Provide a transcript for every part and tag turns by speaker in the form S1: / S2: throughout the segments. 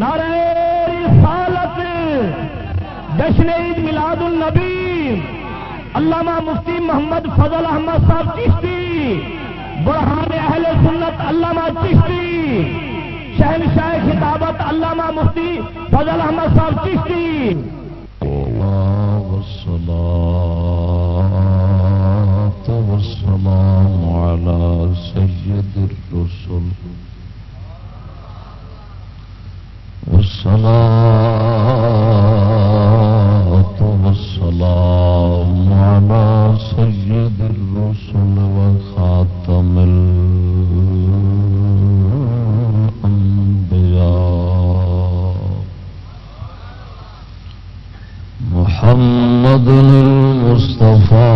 S1: نعرہ رسالت جشن عید میلاد النبی، علامہ مفتی محمد فضل احمد صاحب چشتی، برہان اہل سنت علامہ چشتی شہن شاہ خطابت علامہ مفتی فضل احمد صاحب چشتی۔
S2: والسلام على سيد الرسل والصلاة والسلام على سيد الرسل وخاتم الأنبياء. محمد المصطفى.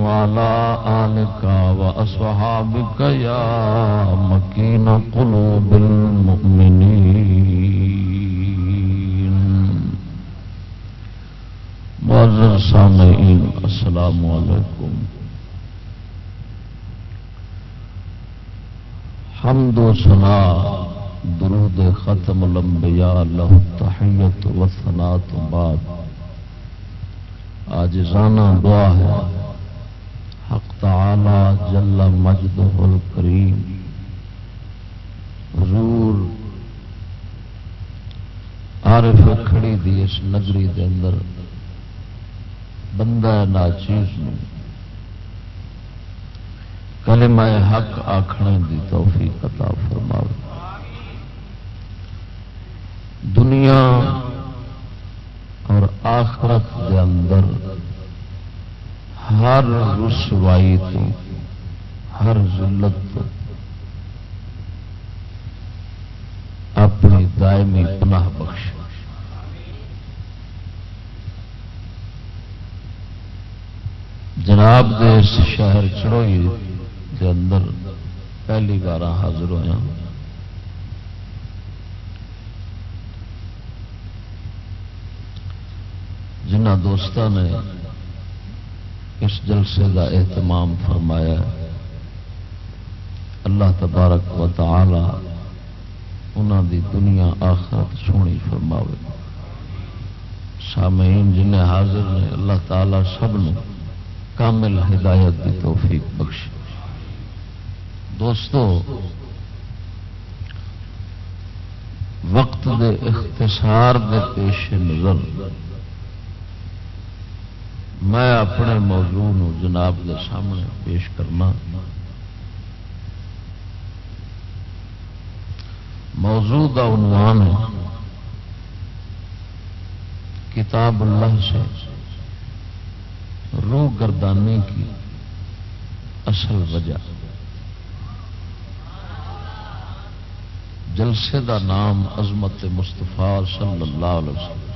S2: وعلى آلك وأصحابك يا مكين قلوب المؤمنين معزز سامعين السلام عليكم حمد و سنا درود ختم الانبیاء له تحیت و ثنا تو بعد۔ آج دعا ہے۔ تعالی جل مجد الکریم۔ حضور عارف کھڑی دی اس نگری دے اندر بندہ ناچیز نو کلمہ حق آخنے دی توفیق عطا فرماوے۔ دنیا اور آخرت کے اندر ہر رسوائی تو، ہر ذلت تو اپنی دائمی پناہ بخش۔ جناب دے اس شہر چڑوئی کے اندر پہلی بار حاضر ہوا ہاں۔ جنہ دوستوں نے اس جلسے کا اہتمام فرمایا اللہ تبارک و تعالی انہوں دی دنیا آخرت سونی فرماوے۔ سامعین جن حاضر نے، اللہ تعالی سب نے کامل ہدایت کی توفیق بخش دوستو، وقت دے اختصار دے پیش نظر میں اپنے موضوع جناب کے سامنے پیش کرنا۔ موضوع کا عنوان ہے کتاب اللہ سے روح گردانے کی اصل وجہ۔ جلسے دا نام عظمت مستفا صلی اللہ علیہ وسلم۔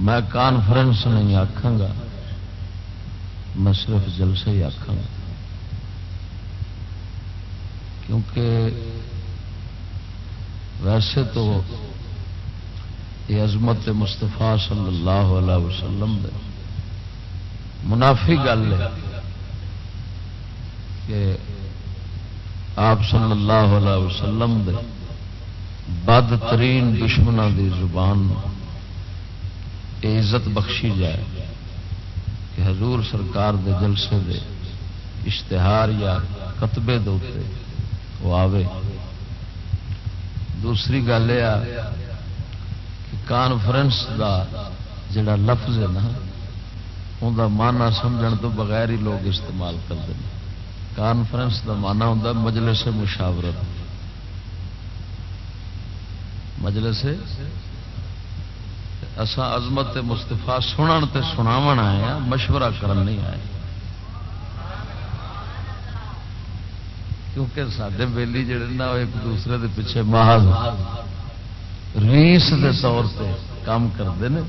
S2: میں کانفرنس نہیں آخا گا، میں صرف جلسے ہی آخا گا۔ کیونکہ ویسے تو یہ عظمت مستفا صلی اللہ علیہ وسلم دے۔ منافی گل ہے کہ آپ صلی اللہ علیہ وسلم دے بد ترین دشمنوں دی زبان عزت بخشی جائے کہ حضور سرکار دے جلسے دے اشتہار یا کتبے دے وہ آوے۔ دوسری گل یہ کہ کانفرنس دا جڑا لفظ ہے نا، ان مانا سمجھن تو بغیر ہی لوگ استعمال کرتے ہیں۔ کانفرنس دا مانا ہوں مجلس مشاورت۔ مجلس اسا عظمت مستفا سنن تے سناو آئے ہیں مشورہ کرن نہیں آئے۔ کیونکہ سارے بےلی جڑے نا ایک دوسرے دے پیچھے محض ریس دے طور پہ کام کرتے ہیں۔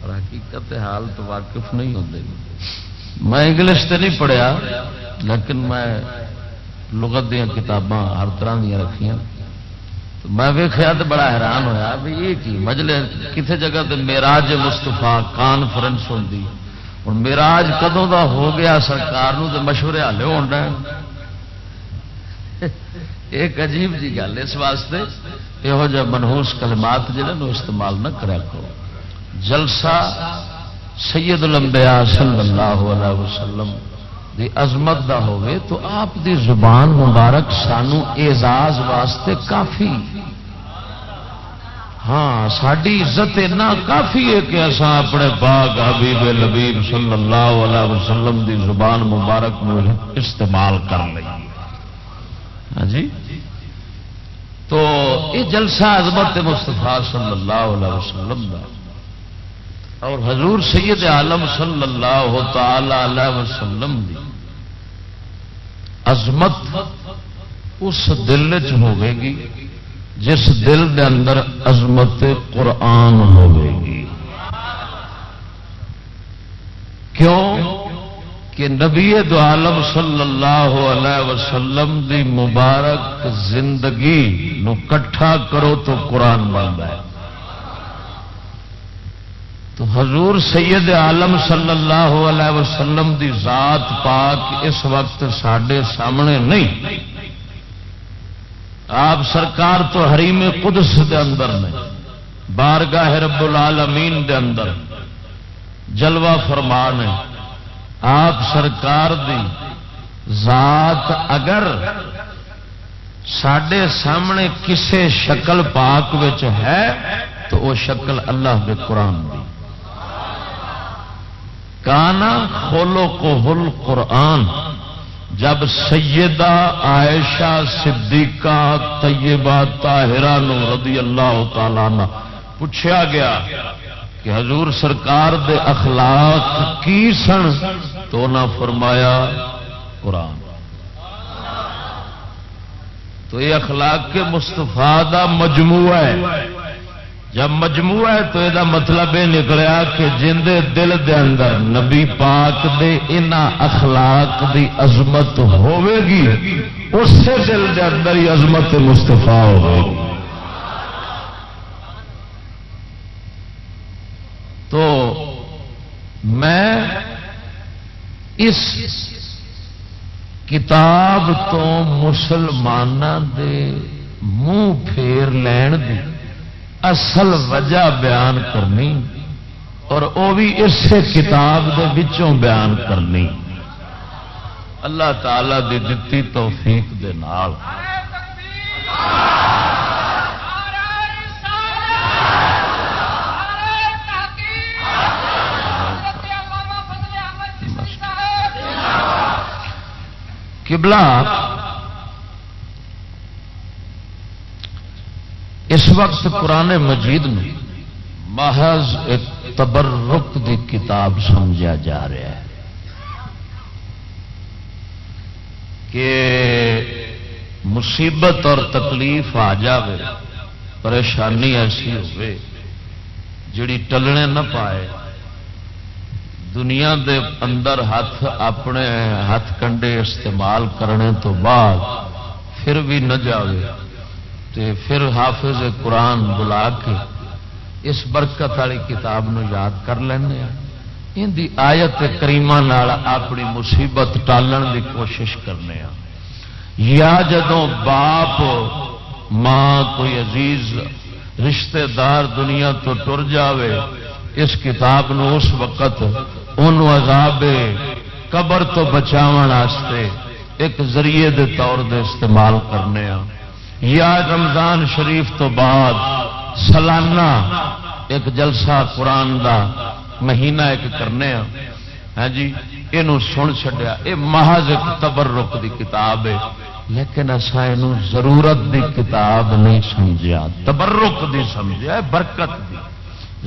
S2: اور حقیقت حال تو واقف نہیں ہوتے میں انگلش تو نہیں پڑھیا، لیکن میں لغت دیا کتاباں ہر طرح دیا رکھیاں۔ میں ویخیا تو بڑا حیران ہویا بھی یہ کی مجلے کسی جگہ تے میراج مستفا کانفرنس ہوتی ہوں میراج کدوں دا ہو گیا سرکار تو مشورے ہالے ہونا ایک عجیب جی گل اس واسطے یہو جہ منہوس کلمات جنہوں استعمال نہ کریا کرو۔ جلسہ سید الانبیاء صلی اللہ علیہ وسلم دی عظمت دا ہوئے تو آپ دی زبان مبارک سانو اعزاز واسطے کافی۔ ہاں ساری عزت اتنا کافی ہے کہ اصا اپنے باغ حبیب لبیب صلی اللہ علیہ وسلم دی زبان مبارک استعمال کر لیں ہاں جی؟ تو یہ جلسہ عظمت مستفا صلی اللہ علیہ وسلم دا۔ اور حضور سید عالم صلی اللہ تعالی علیہ وسلم دی۔ عظمت اس دل چ ہوے گی جس دل دے اندر عظمت قرآن ہوے گی کیوں؟ کہ نبی دو عالم صلی اللہ علیہ وسلم دی مبارک زندگی نو کٹھا کرو تو قرآن بنتا ہے۔ تو حضور سید عالم صلی اللہ علیہ وسلم دی ذات پاک اس وقت سڈے سامنے نہیں۔ آپ سرکار تو حریم قدس دے اندر نے، بارگاہ رب العالمین دے اندر جلوہ فرمان ہے آپ سرکار دی ذات اگر سڈے سامنے کسے شکل پاک ہے تو وہ شکل اللہ کے قرآن دی۔ کانا کھولو کو ہل قرآن جب سیدہ عائشہ صدیقہ طیبہ طاہرہ نو رضی اللہ تعالی پوچھا گیا کہ حضور سرکار دے اخلاق کی سن؟ تو نہ فرمایا قرآن۔ تو یہ اخلاق کے مستفا دا مجموعہ ہے۔ جب مجموعہ ہے تو یہ مطلب یہ نکلیا کہ جن دے دل دے اندر نبی پاک دے ان اخلاق دی عظمت ہوے گی، اسی دل دے اندر ہی عظمت مستفا ہوگی تو میں اس کتاب تو مسلمانوں دے منہ پھیر لین دی۔ اصل وجہ بیان کرنی اور وہ بھی اسی کتاب دے وچوں بیان کرنی۔ اللہ تعالی دی دتی توفیق دے نال۔ قبلہ اس وقت قرآن مجید میں محض ایک تبرک دی کتاب سمجھا جا رہا ہے کہ مصیبت اور تکلیف آ جائے پریشانی ایسی ہوئے جڑی ٹلنے نہ پائے، دنیا دے اندر ہاتھ اپنے ہاتھ کنڈے استعمال کرنے تو بعد پھر بھی نہ جاوے۔ تے پھر حافظ قرآن بلا کے اس برکت والی کتاب نو یاد کر لینا ان دی آیت کریمہ نال اپنی مصیبت ٹالن دی کوشش کرنے یا جدوں باپ ماں کوئی عزیز رشتہ دار دنیا تو ٹر جاوے، اس کتاب نو اس وقت ان عذاب قبر تو بچاو ایک ذریعے دے طور دے استعمال کرنے یا رمضان شریف تو بعد سالانہ ایک جلسہ قرآن دا مہینہ ایک کرنے ہاں۔, ہاں جی یہ سن چڈیا یہ محض ایک تبرک دی کتاب ہے، لیکن اصا یہ ضرورت دی کتاب نہیں سمجھا تبرک دی سمجھا برکت دی۔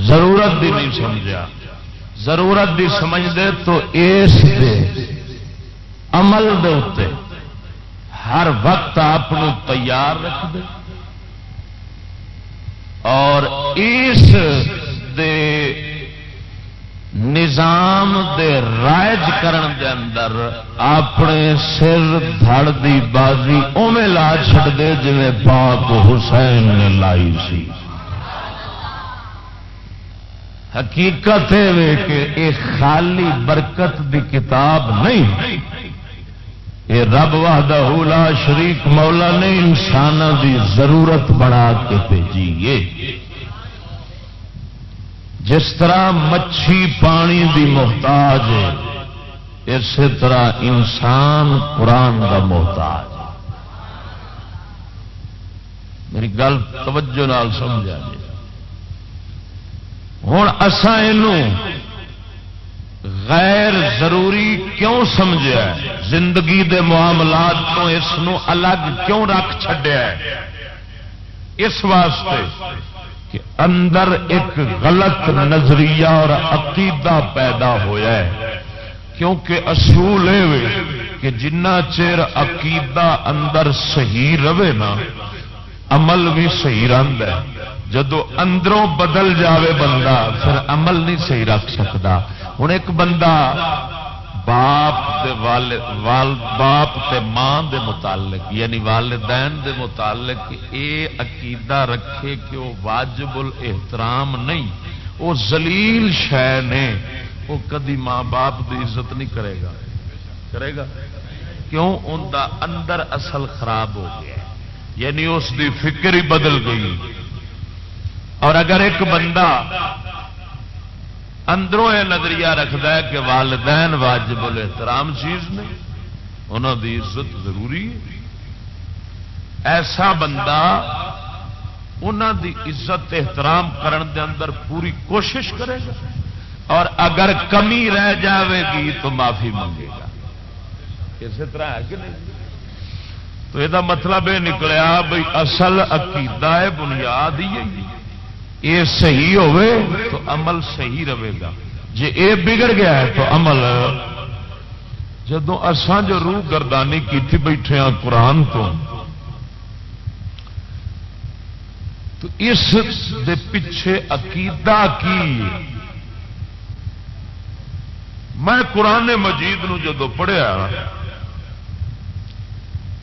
S2: ضرورت دی نہیں سمجھا ضرورت دی سمجھ دے تو اس دے عمل دے اتے ہر وقت آپ تیار رکھ دے۔ اور اس دے نظام دے رائج کرن دے اندر اپنے سر دھڑ دی بازی اوے لا چڑ دے جی پاک حسین نے لائی سی۔ حقیقت ہے کہ یہ خالی برکت دی کتاب نہیں۔ یہ رب لا شریک مولا نے انسان دی ضرورت بنا کے بھیجیے جس طرح مچھی پانی دی محتاج ہے، اسی طرح انسان قرآن کا محتاج میری گل توجہ نال سمجھا جی ہوں اسان غیر ضروری کیوں سمجھا زندگی دے معاملات تو اس الگ کیوں رکھ چڈیا اس واسطے کہ اندر ایک غلط نظریہ اور عقیدہ پیدا ہوا ہے۔ کیونکہ اصول یہ کہ جنہ چیر عقیدہ اندر صحیح رہے نا، عمل بھی صحیح رہد ہے۔ جدو اندروں بدل جاوے بندہ، پھر عمل نہیں صحیح رکھ سکتا ہوں ایک بندہ باپ دے والد وال باپ تے ماں دے متعلق یعنی والدین دے متعلق اے عقیدہ رکھے کہ وہ واجب الاحترام نہیں، وہ زلیل شہ نے وہ کدی ماں باپ دی عزت نہیں کرے گا۔ کرے گا؟ کیوں؟ ان دا اندر اصل خراب ہو گیا یعنی اس دی فکر ہی بدل گئی۔ اور اگر ایک بندہ اندروں یہ نظریہ رکھتا ہے کہ والدین واجب الاحترام چیز نے، انہوں دی عزت ضروری ہے۔ ایسا بندہ انہوں دی عزت احترام کرن دے اندر پوری کوشش کرے گا اور اگر کمی رہ جاوے گی تو معافی منگے گا۔ اسی طرح ہے کہ نہیں؟ تو یہ مطلب یہ نکلیا بھائی اصل عقیدہ ہے، بنیاد ہی ہے۔ یہ صحیح ہوئے تو عمل صحیح رہے گا۔ جی یہ بگڑ گیا ہے تو عمل۔ جدو اسان جو روح گردانی کی بیٹھے ہیں قرآن تو تو اس دے پیچھے عقیدہ کی؟ میں قرآن مجید نو جدو پڑھیا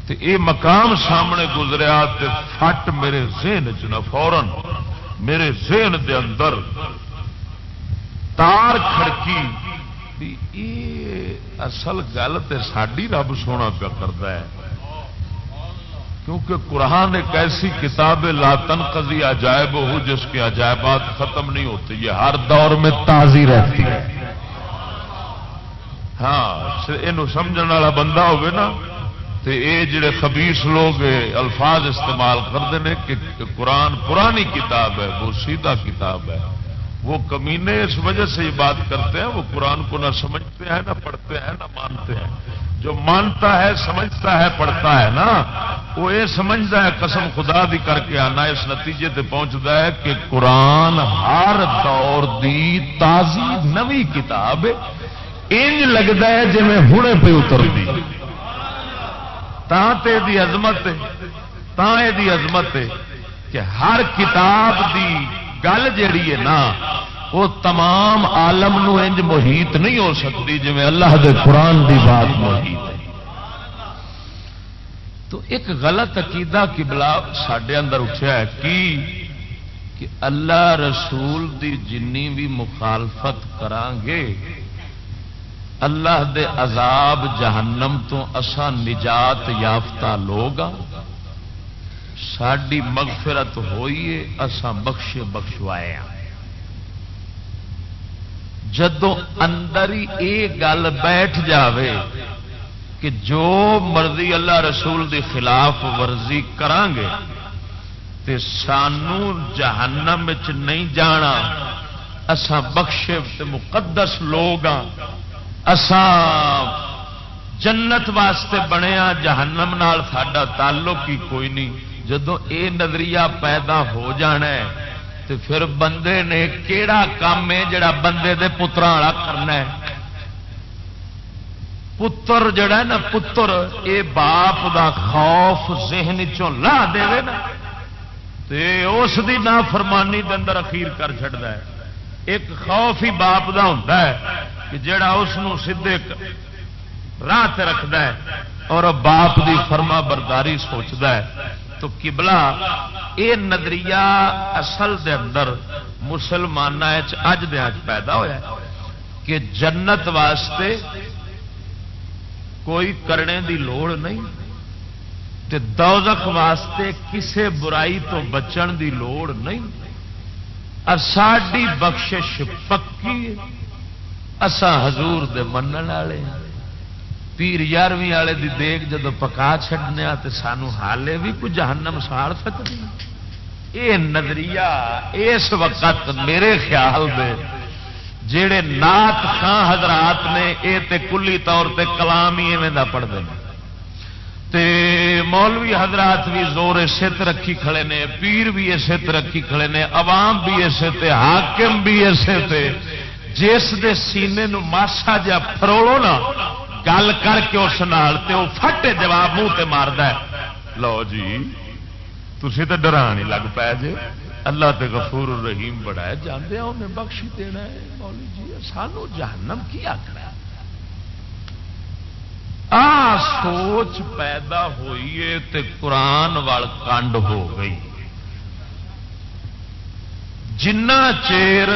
S2: تو یہ مقام سامنے گزریا فٹ میرے ذہن چ فورن میرے ذہن دے اندر تار کھڑکی یہ اصل گل تو ساری رب سونا پیا کرتا ہے۔ کیونکہ قرآن ایک ایسی کتاب لا تنقضی عجائب ہو جس کے عجائبات ختم نہیں ہوتے یہ ہر دور میں تازی رہتی ہے۔ ہاں یہ سمجھ والا بندہ ہوگا نا تو یہ جڑے خبیس لوگ الفاظ استعمال کرتے ہیں کہ قرآن پرانی کتاب ہے، وہ سیدھا کتاب ہے۔ وہ کمینے اس وجہ سے یہ بات کرتے ہیں، وہ قرآن کو نہ سمجھتے ہیں، نہ پڑھتے ہیں، نہ مانتے ہیں۔ جو مانتا ہے، سمجھتا ہے، پڑھتا ہے نا، وہ یہ سمجھتا ہے، قسم خدا بھی کر کے آنا اس نتیجے تے پہنچتا ہے کہ قرآن ہر دور دی تازی نوی کتاب انج لگتا ہے جی میں ہوں پہ اتر دی۔ تے دی عظمت تا دی عظمت کہ ہر کتاب دی گل جیڑی ہے نا، وہ تمام عالم نو انج محیط نہیں ہو سکتی جی اللہ دے قرآن دی بات محیط ہے۔ تو ایک غلط عقیدہ کبلا سڈے اندر اٹھا ہے کی؟ کہ اللہ رسول دی جنی بھی مخالفت کران گے اللہ دے عذاب جہنم تو اسا نجات یافتہ لوگ ہاں۔ ساری مغفرت ہوئیے اسا بخش بخشوائے ہاں۔ جدو اندر ہی یہ گل بیٹھ جاوے کہ جو مرضی اللہ رسول دی خلاف ورزی کران گے تے سانو جہنم نہیں جانا اسا بخشے مقدس لوگ ہاں۔ جنت واسطے بنیا جہنم نال ساڈا تعلق ہی کوئی نہیں۔ جدو اے نظریہ پیدا ہو جانا ہے تو پھر بندے نے کیڑا کام ہے جڑا بندے دے پترا والا کرنا ہے؟ پتر جڑا ہے نا، پتر اے باپ دا خوف ذہن چوں لا دے نا، تے اس دی نا فرمانی دے اندر اخیر کر چڑتا ہے۔ ایک خوف ہی باپ دا ہوتا ہے۔ کہ جڑا اس سیدے راہ رکھد اور باپ دی فرما برداری سوچتا ہے، تو کبلا یہ نظریہ اصل دے اندر مسلمان اج دیا پیدا ہوا کہ جنت واسطے کوئی کرنے دی لوڑ نہیں، تے دوزخ واسطے کسے برائی تو بچن دی لوڑ نہیں۔ ساڈی بخشش پکی اسا حضور دے منن والے پیر یارویں والے دی دیگ جب پکا چڈنے تو سانو حالے بھی کچھ جہنم ساڑ سکتی یہ نظریہ اس وقت میرے خیال دے جڑے نات خان حضرات نے یہ تے کلی طور تے کلام ہی ایویں پڑھتے ہیں۔ تے مولوی حضرات بھی زور اسے رکھی کھڑے نے، پیر بھی اسے رکھی کھڑے نے، عوام بھی اسے تے، حاکم بھی اسے تے جس دے سینے نو ماسا جا فروڑو نا، گل کر کے اس نال تے وہ فٹے جواب منہ تے مارد لو جی تھی تو ڈرا نہیں لگ پایا جی اللہ تے غفور رحیم بڑا ہے جانے انہیں بخشی دینا ہے۔ مولی جی سانو جہنم کی آخر آ سوچ پیدا ہوئی ہے تے قرآن وال کنڈ ہو گئی۔ جنہ چیر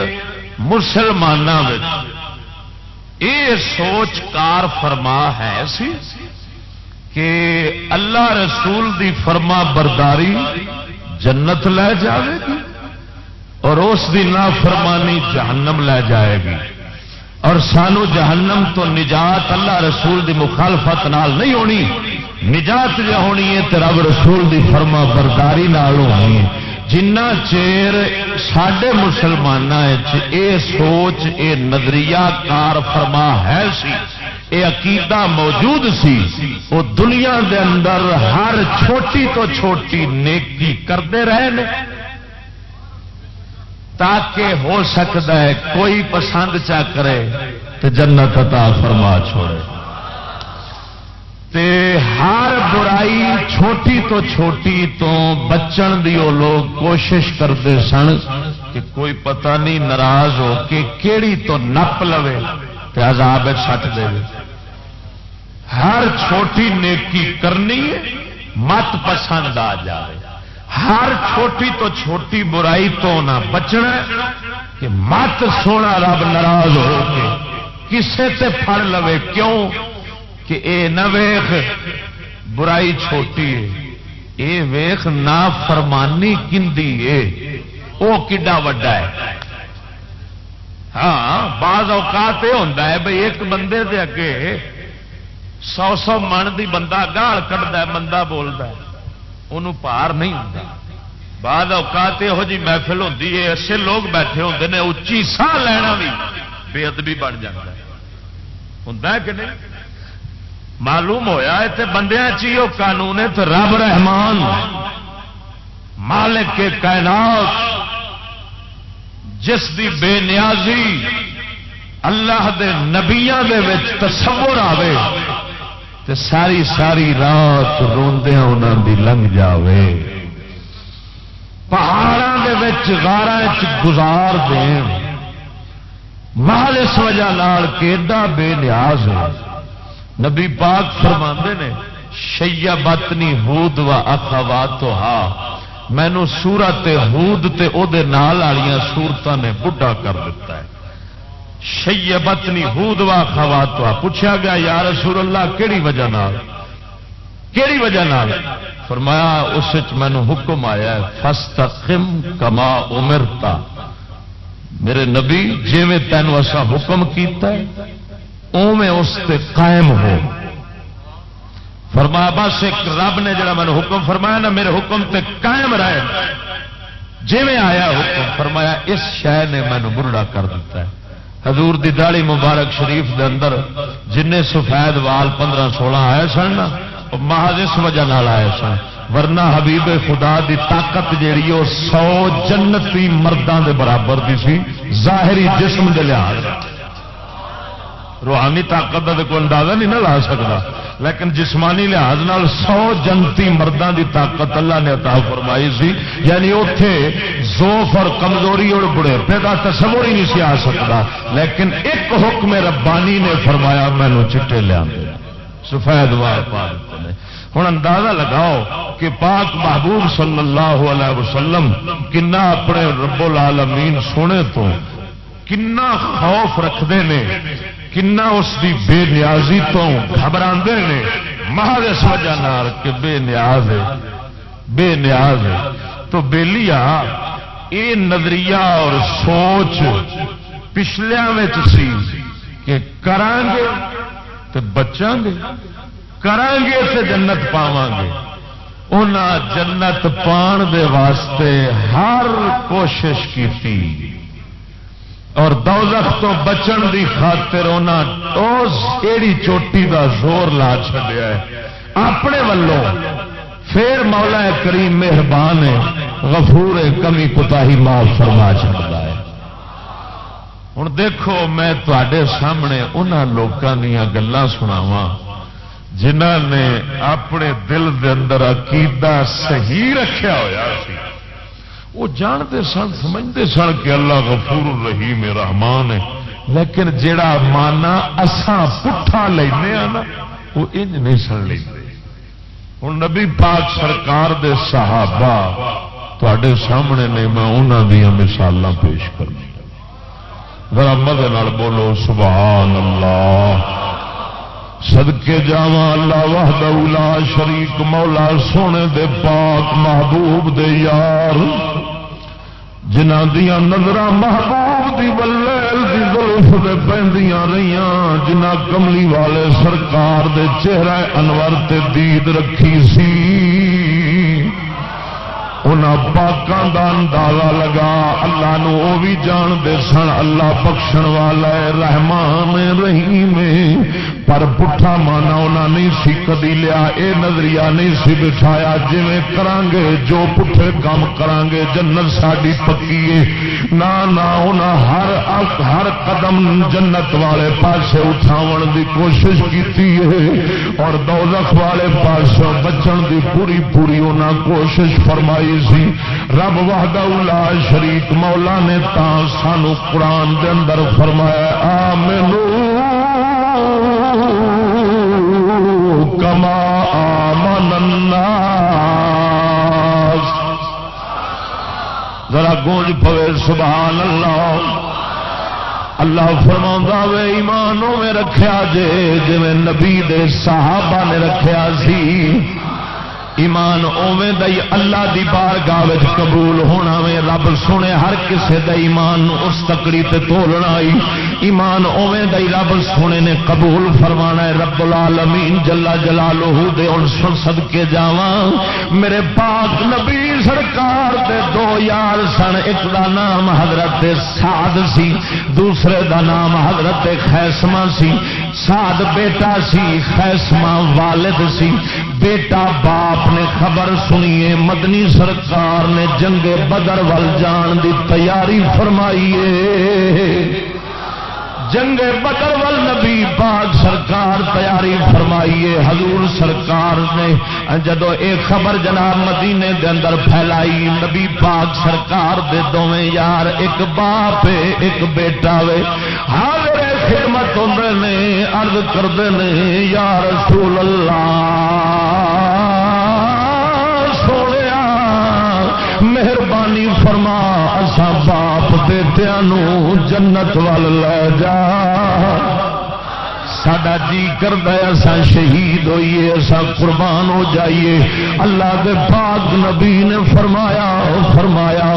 S2: مسلمانوں یہ سوچ کار فرما ہے سی کہ اللہ رسول دی فرما برداری جنت لے جائے گی اور اس کی نا فرمانی جہنم لے جائے گی۔ اور سانو جہنم تو نجات اللہ رسول دی مخالفت نال نہیں ہونی، نجات جو ہونی ہے تو رب رسول دی فرما برداری نال ہونی ہے۔ جنا چیر سڈے مسلمان اے سوچ اے نظریہ کار فرما ہے سی اے عقیدہ موجود سی وہ دنیا دے اندر ہر چھوٹی تو چھوٹی نیکی کرتے رہے تاکہ ہو سکتا ہے کوئی پسند چا کرے تو جنت عطا فرما چھوڑے تے ہر برائی چھوٹی تو چھوٹی تو بچن دی وہ لوگ کوشش کرتے سن کہ کوئی پتہ نہیں ناراض ہو کہ کیڑی تو نپ لو عذاب سٹ دے ہر چھوٹی نیکی کرنی مت پسند آ جائے ہر چھوٹی تو چھوٹی برائی تو نہ بچنا کہ مت سونا رب ناراض ہو کے کسے تے پھڑ لوے۔ کیوں؟ کہ اے نہ ویخ، برائی چھوٹی ہے۔ اے ویخ نہ فرمانی کندی ہے۔ وہ کڈا وڈا ہے۔ ہاں بعض اوقات یہ ہوتا ہے بھائی ایک بندے دے اگے سو سو من دی بندہ گال کٹتا بندہ بولتا انہوں پار نہیں ہوتا بعد اوقات یہو جی محفل ہوتی ہے، ایسے لوگ بیٹھے ہوتے ہیں اچھی ساہ لینا بھی بے ادبی بن جاتا ہے۔ ہوں کہ نہیں؟ معلوم ہوا اتنے بندیا چیو قانون ہے تو رب رحمان، مالک کے کائنات، جس دی بے نیازی اللہ دے نبیاں دے وچ تصور آوے تے ساری ساری رات روندیا انہوں دی لنگ جاوے۔ پہاڑوں دے وچ غارا گزار دین۔ مال اس وجہ لال کیڈا بے نیاز ہے۔ نبی پاک فرما نے شیا بتنی ہود و اخوا تو ہا۔ مینو سورت ہود تے او دے نال والیاں سورتوں نے بڈھا کر دیتا ہے۔ شیا بتنی ہود و اخوا تو پوچھا گیا، یا رسول اللہ، کیڑی وجہ نال؟ کیڑی وجہ نال؟ فرمایا، اس مینو حکم آیا فستقم کما امرتا۔ میرے نبی جی میں تینوں ایسا حکم کیتا ہے اوے اس تے قائم ہو فرمایا، بس ایک رب نے جڑا میں حکم فرمایا نا، میرے حکم تے قائم رہے۔ جی میں آیا حکم فرمایا، اس شہ نے مینو برڑا کر دیتا ہے۔ حضور دی داڑی مبارک شریف دے اندر جن سفید وال پندرہ سولہ آئے سن نا محض اس وجہ آئے سن۔ ورنہ حبیب خدا دی طاقت جیڑی وہ سو جنتی مردوں دے برابر دی سی، ظاہری جسم دے لحاظ۔ روحانی طاقت کا کوئی اندازہ نہیں نہ لا سکتا۔ لیکن جسمانی لحاظ نال سو جنتی مردوں دی طاقت اللہ نے عطا فرمائی سی۔ یعنی اتے زوف اور کمزوری اور بڑھےپے کا تصور ہی نہیں سی آ سکتا۔ لیکن ایک حکم ربانی نے فرمایا، مینو چٹے لیا سفید وار پا نے ہوں اندازہ لگاؤ کہ پاک محبوب صلی اللہ علیہ وسلم کنا اپنے رب العالمین سونے تو کنا خوف رکھتے ہیں کنا اس دی بے نیازی تو گھبرا نے مہار اس وجہ کہ بے نیاز ہے بے نیاز ہے تو بےلیا یہ نظریہ اور سوچ پچھلیا سی کہ کران گے تو بچاں گے کران گے تو جنت پاواں گے ان جنت پان دے واسطے ہر کوشش کی اور دوزخ تو بچن دی خاطر ایڑی چوٹی دا زور لا چڈیا ہے۔ اپنے والوں پھر مولا کریم مہربان ہے، غفور کمی کتا ہی معاف فرما چڑتا ہے۔ ہوں دیکھو، میں تے سامنے انہوں لوگوں دیا گلان سناوا جنہ نے اپنے دل دے اندر عقیدہ صحیح رکھیا ہوا سی۔ وہ جانتے سن، سمجھتے سن کہ اللہ غفور رحیم رحمان ہے۔ لیکن جڑا مانا اسان پٹھا لینا نا، وہ انج نہیں سن لے ہوں نبی پاک سرکار دے صحابہ تے سامنے نے میں انہوں دیا مثال پیش کرنی۔ ذرا مدد بولو، سبحان اللہ۔ سدکے جا اللہ وحدہ لا شریک مولا سونے دے پاک محبوب دے یار۔ جنہ دیا نظر محبوب دی بلیل دی ظلف دے پہندیاں رہیاں جنہ کملی والے سرکار دے چہرہ انور تے دید رکھی سی۔ ان پاکوں کا اندازہ لگا، اللہ نو وہ بھی جانتے سن، اللہ بخشن والا ہے، رحمان رحیم پر پٹھا مانا انہیں نہیں سی کدی لیا، اے نظریہ نہیں سی بٹھایا۔ جی کران گے جو پٹھے کام کران گے جنت ساری پکی ہے۔ نہ ہر ہر قدم جنت والے پاسے اٹھاو دی کوشش کی اور دولت والے پاس بچن دی پوری پوری انہیں کوشش فرمائی سی رب وحدہ لا شریک مولا نے تا سانو قرآن دے اندر فرمایا، آمنو کما آمن الناس۔ ذرا گونج پوے، سبحان اللہ۔ اللہ فرما وے ایمان میں رکھیا جے جی نبی دے صحابہ نے رکھیا سی۔ ایمان اوے دئی اللہ دی بار گاہ قبول ہونا وے۔ رب سنے ہر کسے دا ایمان اس تکڑی تے تولنا آئی ایمان اوے دئی رب سونے نے قبول فرمانا ہے رب العالمین جلا جلالہ دے ان سن صدقے جاواں۔ میرے پاک نبی سرکار دے دو یار سن۔ ایک دا نام حضرت سعد سی، دوسرے دا نام حضرت خیسمہ سی۔ سعد بیٹا سی، خیسمہ والد سی۔ بیٹا باپ نے خبر سنیے، مدنی سرکار نے جنگ بدر ول جان دی تیاری فرمائیے۔ جنگ بدر ول نبی پاک سرکار تیاری فرمائیے۔ حضور سرکار نے جدو ایک خبر جناب مدینے دے اندر پھیلائی، نبی پاک سرکار دے دونیں یار، ایک باپ ایک بیٹا وے۔ ہاں حاضر حکمت ہوندے نے، عرض کرتے ہیں یا رسول اللہ مہربانی فرما اسا باپ بیٹیا جنت وال لے جا۔ سڈا جی کردہ اسا شہید ہوئیے اسا قربان ہو جائیے۔ اللہ دے پاک نبی نے فرمایا فرمایا،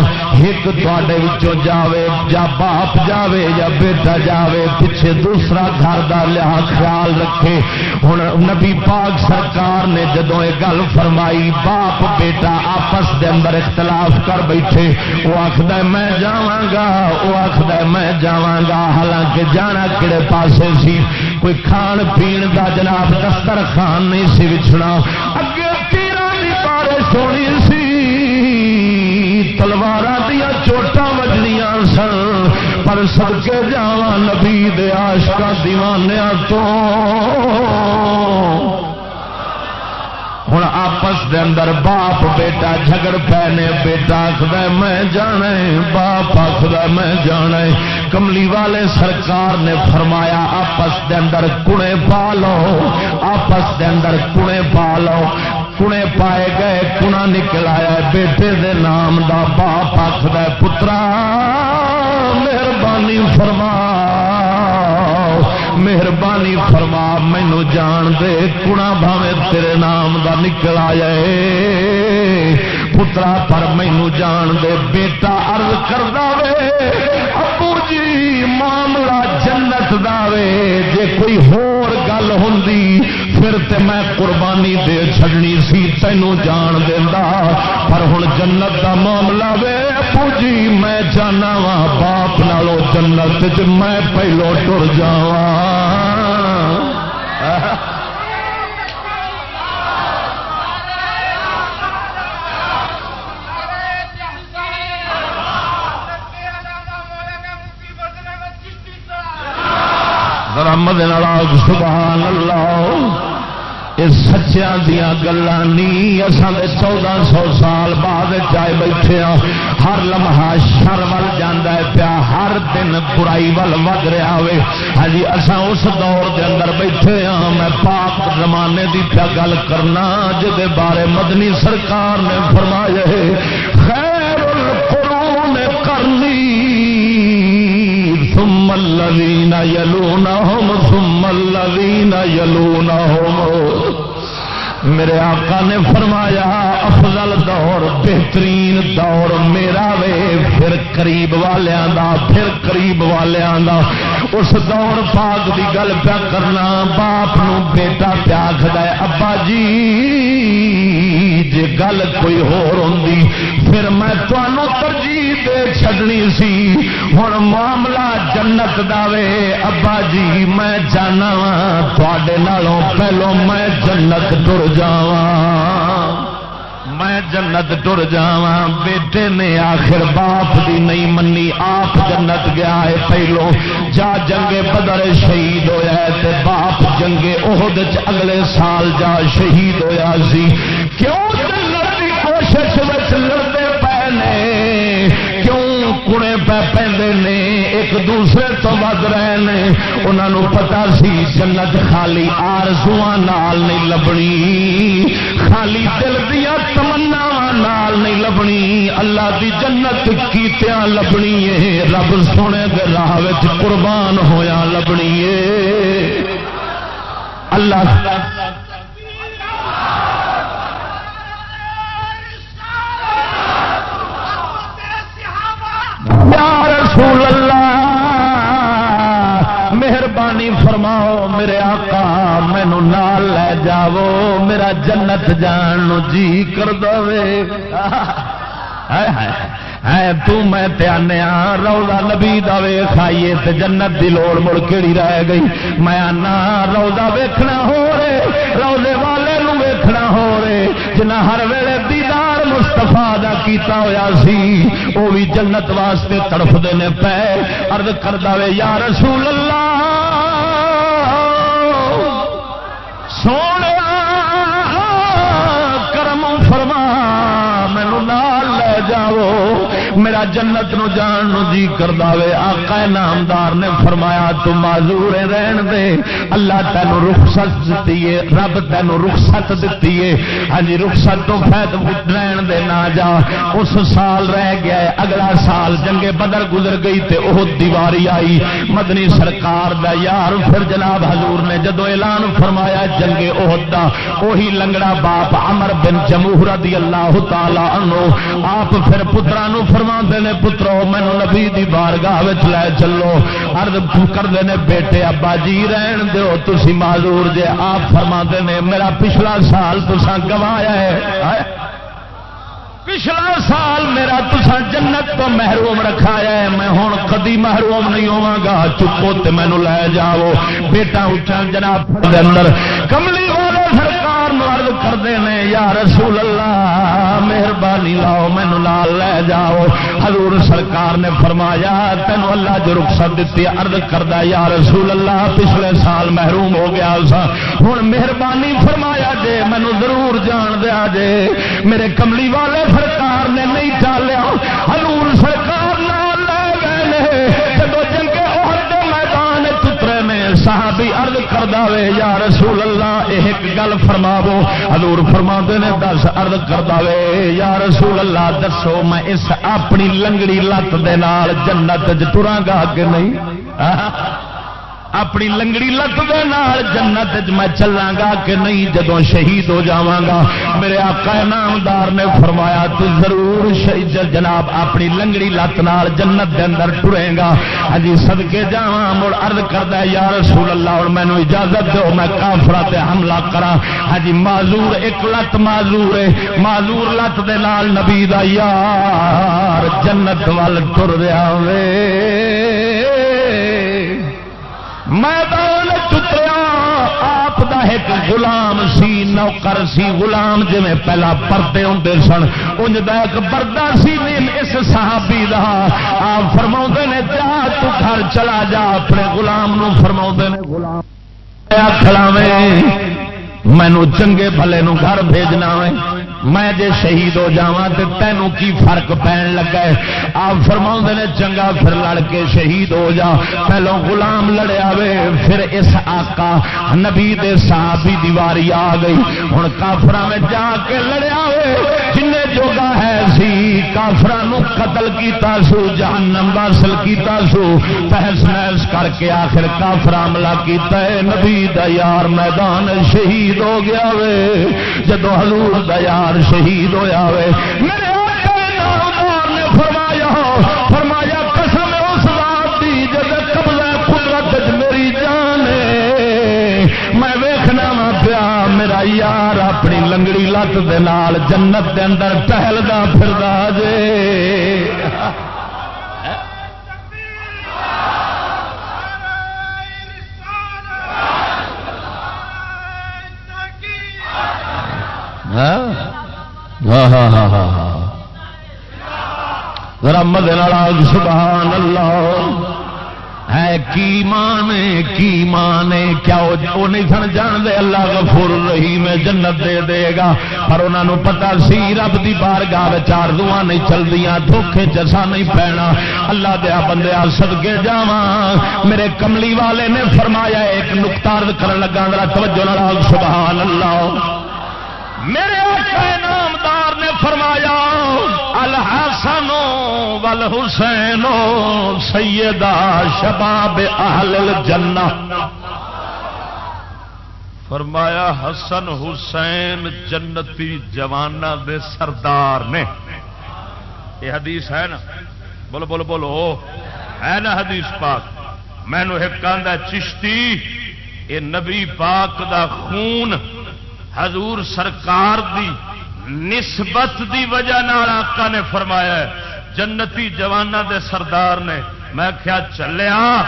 S2: ایک تے جاوے جا باپ جاوے، یا بیٹا جاوے، پیچھے دوسرا گھر دا لیا خیال رکھے۔ ہوں نبی پاک سرکار نے جدو یہ گل فرمائی، باپ، بیٹا آپس دے اندر اختلاف کر بیٹھے۔ وہ آخد میں جاگا وہ آخد میں جاگا حالانکہ جانا کہڑے پاسے سی، کوئی کھان پین دا جناب دفتر خان نہیں سی وچھنا۔ اگے تیرہ بھی بارش ہونی سی۔ تلوار دیا چوٹا وجنیاں سن۔ پر سب کے جا نبی دیاش کا دیوانیا تو۔ ہوں آپس دے اندر باپ بیٹا جھگڑ پے بیٹا آخد میں جانا باپ آخد میں جانا کملی والے سرکار نے فرمایا، آپس دے اندر کڑے پا لو۔ آپس دے اندر کڑے پا لو۔ کڑے پائے گئے کڑا نکل آیا بیٹے دے نام دا باپ آخد پترا، مہربانی فرما۔ مہربانی فرما، مینو جان دے کڑا بھاوے تیرے نام دا نکل آیا پترا پر مینو جان دے، بیٹا ارد کر دے ابو جی معاملہ جنت دے جے کوئی ہور گل ہوں پھر تے میں قربانی دے چڑنی سی، تینوں جان دینا پر ہوں جنت دا معاملہ وے۔ ابو جی میں جانا وا باپ نالو جنت میں پہلو ٹر جا رمد سبحان اللہ یہ سچیا دیا گلان اصل چودہ سو سال بعد چائے بیٹھے ہاں ہر لمحہ شر ول جانا ہے پیا، ہر دن برائی ول ود رہا ہوے ہاں جی اصا اس دور دے اندر بیٹھے ہاں میں پاک زمانے دی پیا گل کرنا جہد بارے مدنی سرکار نے فرمایا خیر القرون کرنی۔ الذين يلونهم، ثم الذين يلونهم۔ میرے آقا نے فرمایا، افضل دور، بہترین دور میرا وے۔ پھر قریب والیاں دا، پھر قریب والیاں دا۔ اس دور پاک دی گل پیا کرنا، باپ نو بیٹا پیا کھدا ابا جی جے گل کوئی ہور ہوندی، پھر میں تانوں ترجیح دے چھڈنی سی۔ ہن معاملہ جنت دا وے، ابا جی میں جانا وا تواڈے نالوں پہلو میں جنت ٹر جا میں جنت ٹر جا بیٹے نے آخر باپ دی نہیں منی، آپ جنت گیا ہے پہلو۔ جا جنگے بدر شہید ہویا ہے تے باپ جنگے عہد اگلے سال جا شہید ہویا سی۔ کیوں جنت کی کوشش لڑتے پے نے؟ کیوں کڑے پہ پہ نے، ایک دوسرے تو ود رہے ہیں انہوں پتا سی جنت خالی آرزو نال نہیں لبنی، خالی دل دیا تمنا نال نہیں لبنی۔ اللہ دی جنت کیتیا لبنی ہے، رب سونے دے راہ قربان ہویا لبنی ہے۔ اللہ یا رسول اللہ، مہربانی فرماؤ، میرے آقا مینو نال لے جاؤ، میرا جنت جان جی کر دے میں روزہ نبی دا ویخ آئیے تے جنت دی لوڑ مڑ کیڑی رہ گئی۔ میں آنا روزہ ویکھنا ہو رہے روزے والے نو ویکھنا ہو رہے۔ جنا ہر ویلے دیدار مستفا دا کیتا ہویا سی وہ بھی جنت واسطے تڑفتے نے پے۔ ارد کردہ دے یا رسول اللہ سو میرا جنت نو جان نو جی کر دے آقا نامدار نے فرمایا، تو معذور رہن دے۔ اللہ تینوں رخصت دیتی ہے، رب تینوں رخصت دیتی ہے۔ ہاں جی رخصت تو فائد رہن دے، نہ جا۔ اس سال رہ گیا ہے، اگلا سال جنگے بدر گزر گئی تے وہ دیواری آئی۔ مدنی سرکار دا یار۔ پھر جناب حضور نے جدو اعلان فرمایا جنگے عہد دا وہی لنگڑا باپ امر بن جمہور رضی اللہ تعالی عنہ، آپ پھر پترا نو فرما نے، پترو مینو نبی دی بارگاہ لے چلو۔ ارد کرتے ہیں بیٹے، ابا جی رہن دو تھی معذور جے آپ فرما نے، میرا پچھلا سال تسا گوایا ہے۔ پچھلا سال میرا تسا جنت تو محروم رکھا ہے۔ میں ہوں کدی محروم نہیں ہوا گا۔ چکو تو مینو لے جاؤ۔ بیٹا اچھا جناب اندر، کملی والے سرکار مرد کرتے ہیں یا رسول اللہ۔ مہربانی لاؤ، مینو لال لے جاؤ۔ حضور سرکار نے فرمایا تینوں اللہ جو رخصت دیتی ارد کردہ یا رسول اللہ، پچھلے سال محروم ہو گیا سا۔ ہوں مہربانی فرمایا جے، مینو ضرور جان دیا جے۔ میرے کملی والے سرکار نے نہیں چالیا حضور ارد کر یا رسول اللہ، ایک گل فرماو حضور فرما نے، دس ارد کر دے یا رسول اللہ، دسو، میں اس اپنی لنگڑی لت دے نال جنت ٹرا گا کہ نہیں؟ اپنی لنگڑی لت دے نال جنت میں چلاں گا کہ نہیں جدو شہید ہو جاواں گا۔ میرے آقا نامدار نے فرمایا، تو ضرور شہید جناب، اپنی لنگڑی لت نال جنت دے اندر ٹرے گا۔ ہاں جی صدقے جاواں، مڑ عرض کردا ہے، یا رسول اللہ، اور مینوں اجازت دو، میں کافرہ تے حملہ کراں۔ ہاں جی معذور، ایک لت معذور ہے۔ معذور لت دے نال نبی دا یار جنت وال ٹر رہا وے۔ میدان چتریا، آپ دا ایک غلام سی، نوکر سی، غلام جی پہلا پردے ہوں سن انج دا ایک پردہ سی اس صحابی دا۔ آپ فرما نے، جا تو گھر چلا جا، اپنے غلام نو فرما نے، غلام کھلاوے مینو چنگے بھلے نو گھر بھیجنا وے میں جے شہید ہو جا تو تینوں کی فرق پہن لگا ہے؟ آپ فرما نے چنگا پھر لڑ کے شہید ہو جا۔ پہلو غلام لڑیا وے پھر اس آقا نبی دے صحابی دیواری آ گئی۔ ہوں کافر میں جا کے لڑیا وے جن جوگا ہے سی کافران قتل کیتا سو، جہنم حاصل کیتا سو۔ تحس نحس کر کے آخر کافر عملہ کیتا ہے۔ نبی دا یار میدان شہید ہو گیا وے۔ جدو حضور دا یار شہید ہویا وے۔ میرے لت دے نال جنت دے اندر ٹہلدا پھردا جے۔
S3: ہاں؟ ہاں ہاں ہاں ہاں ہاں۔ رمد سبحان اللہ۔ ہے کی مانے کی مانے کیا وہ نہیں سن جان دے اللہ غفور رہی میں جنت دے دے گا۔ پر انہوں نے پتا سی رب دی بار گاہ چار دعا نہیں چل دیا دھوکھے جسا نہیں پینا۔ اللہ دیا بندے سدکے جا میرے کملی والے نے فرمایا، ایک نقطار کر لگا میرا توجہ لڑا سبحان اللہ۔ میرے نامدار نے فرمایا الحاص
S2: ول حسین سیدہ شباب اہل الجنہ فرمایا، حسن حسین جنتی جوانا دے سردار نے۔ یہ حدیث ہے نا؟ بولو بولو بولو ہے نا حدیث پاک؟ مینو ایک آدھا چشتی۔ یہ نبی پاک دا خون حضور سرکار دی نسبت دی وجہ آقا نے فرمایا ہے۔ جنتی جوانا دے سردار نے۔ میں کیا چلیا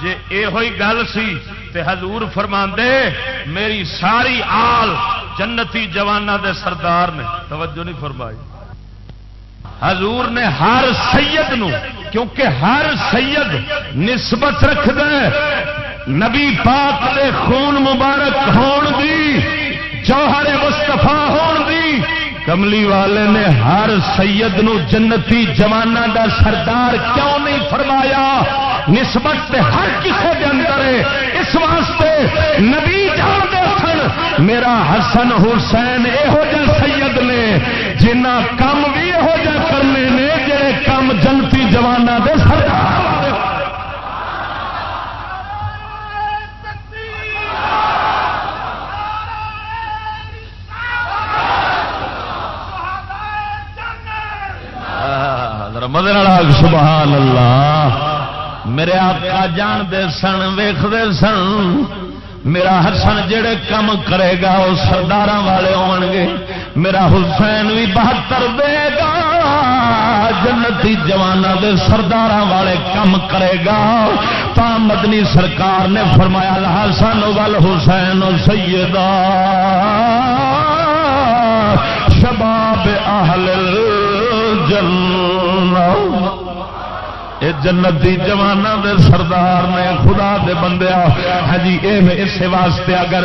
S2: جی یہ گل سی تے حضور فرما دے میری ساری آل جنتی جوانا دے سردار نے۔ توجہ نہیں فرمائی۔ حضور نے ہر سید نو، کیونکہ ہر سید نسبت رکھ دے نبی پاک دے خون مبارک ہون دی، جوہر مستفا ہون کملی والے نے ہر سید نو جنتی جوانا دا سردار کیوں نہیں فرمایا؟ نسبت ہر کسی کے اندر ہے۔ اس واسطے نبی جانتے سن، میرا حسن حسین یہو جہ سید نے، جنہ کم بھی یہو جہ کرنے نے، جڑے کم جنتی جوانا دے سردار مدن سبحان اللہ۔ میرے آقا جان دے سن ویختے سن۔ میرا حسن جڑے کم کرے گا، وہ سردار والے ہو گے۔ میرا حسین بھی بہتر دے گا، جنتی جوان دے سردار والے کم کرے گا۔ تا مدنی سرکار نے فرمایا حسن ول حسین سیدہ شباب اہل الجنہ جنتی جوانا دے سردار نے خدا دے بندے ہاں جی اس واسطے اگر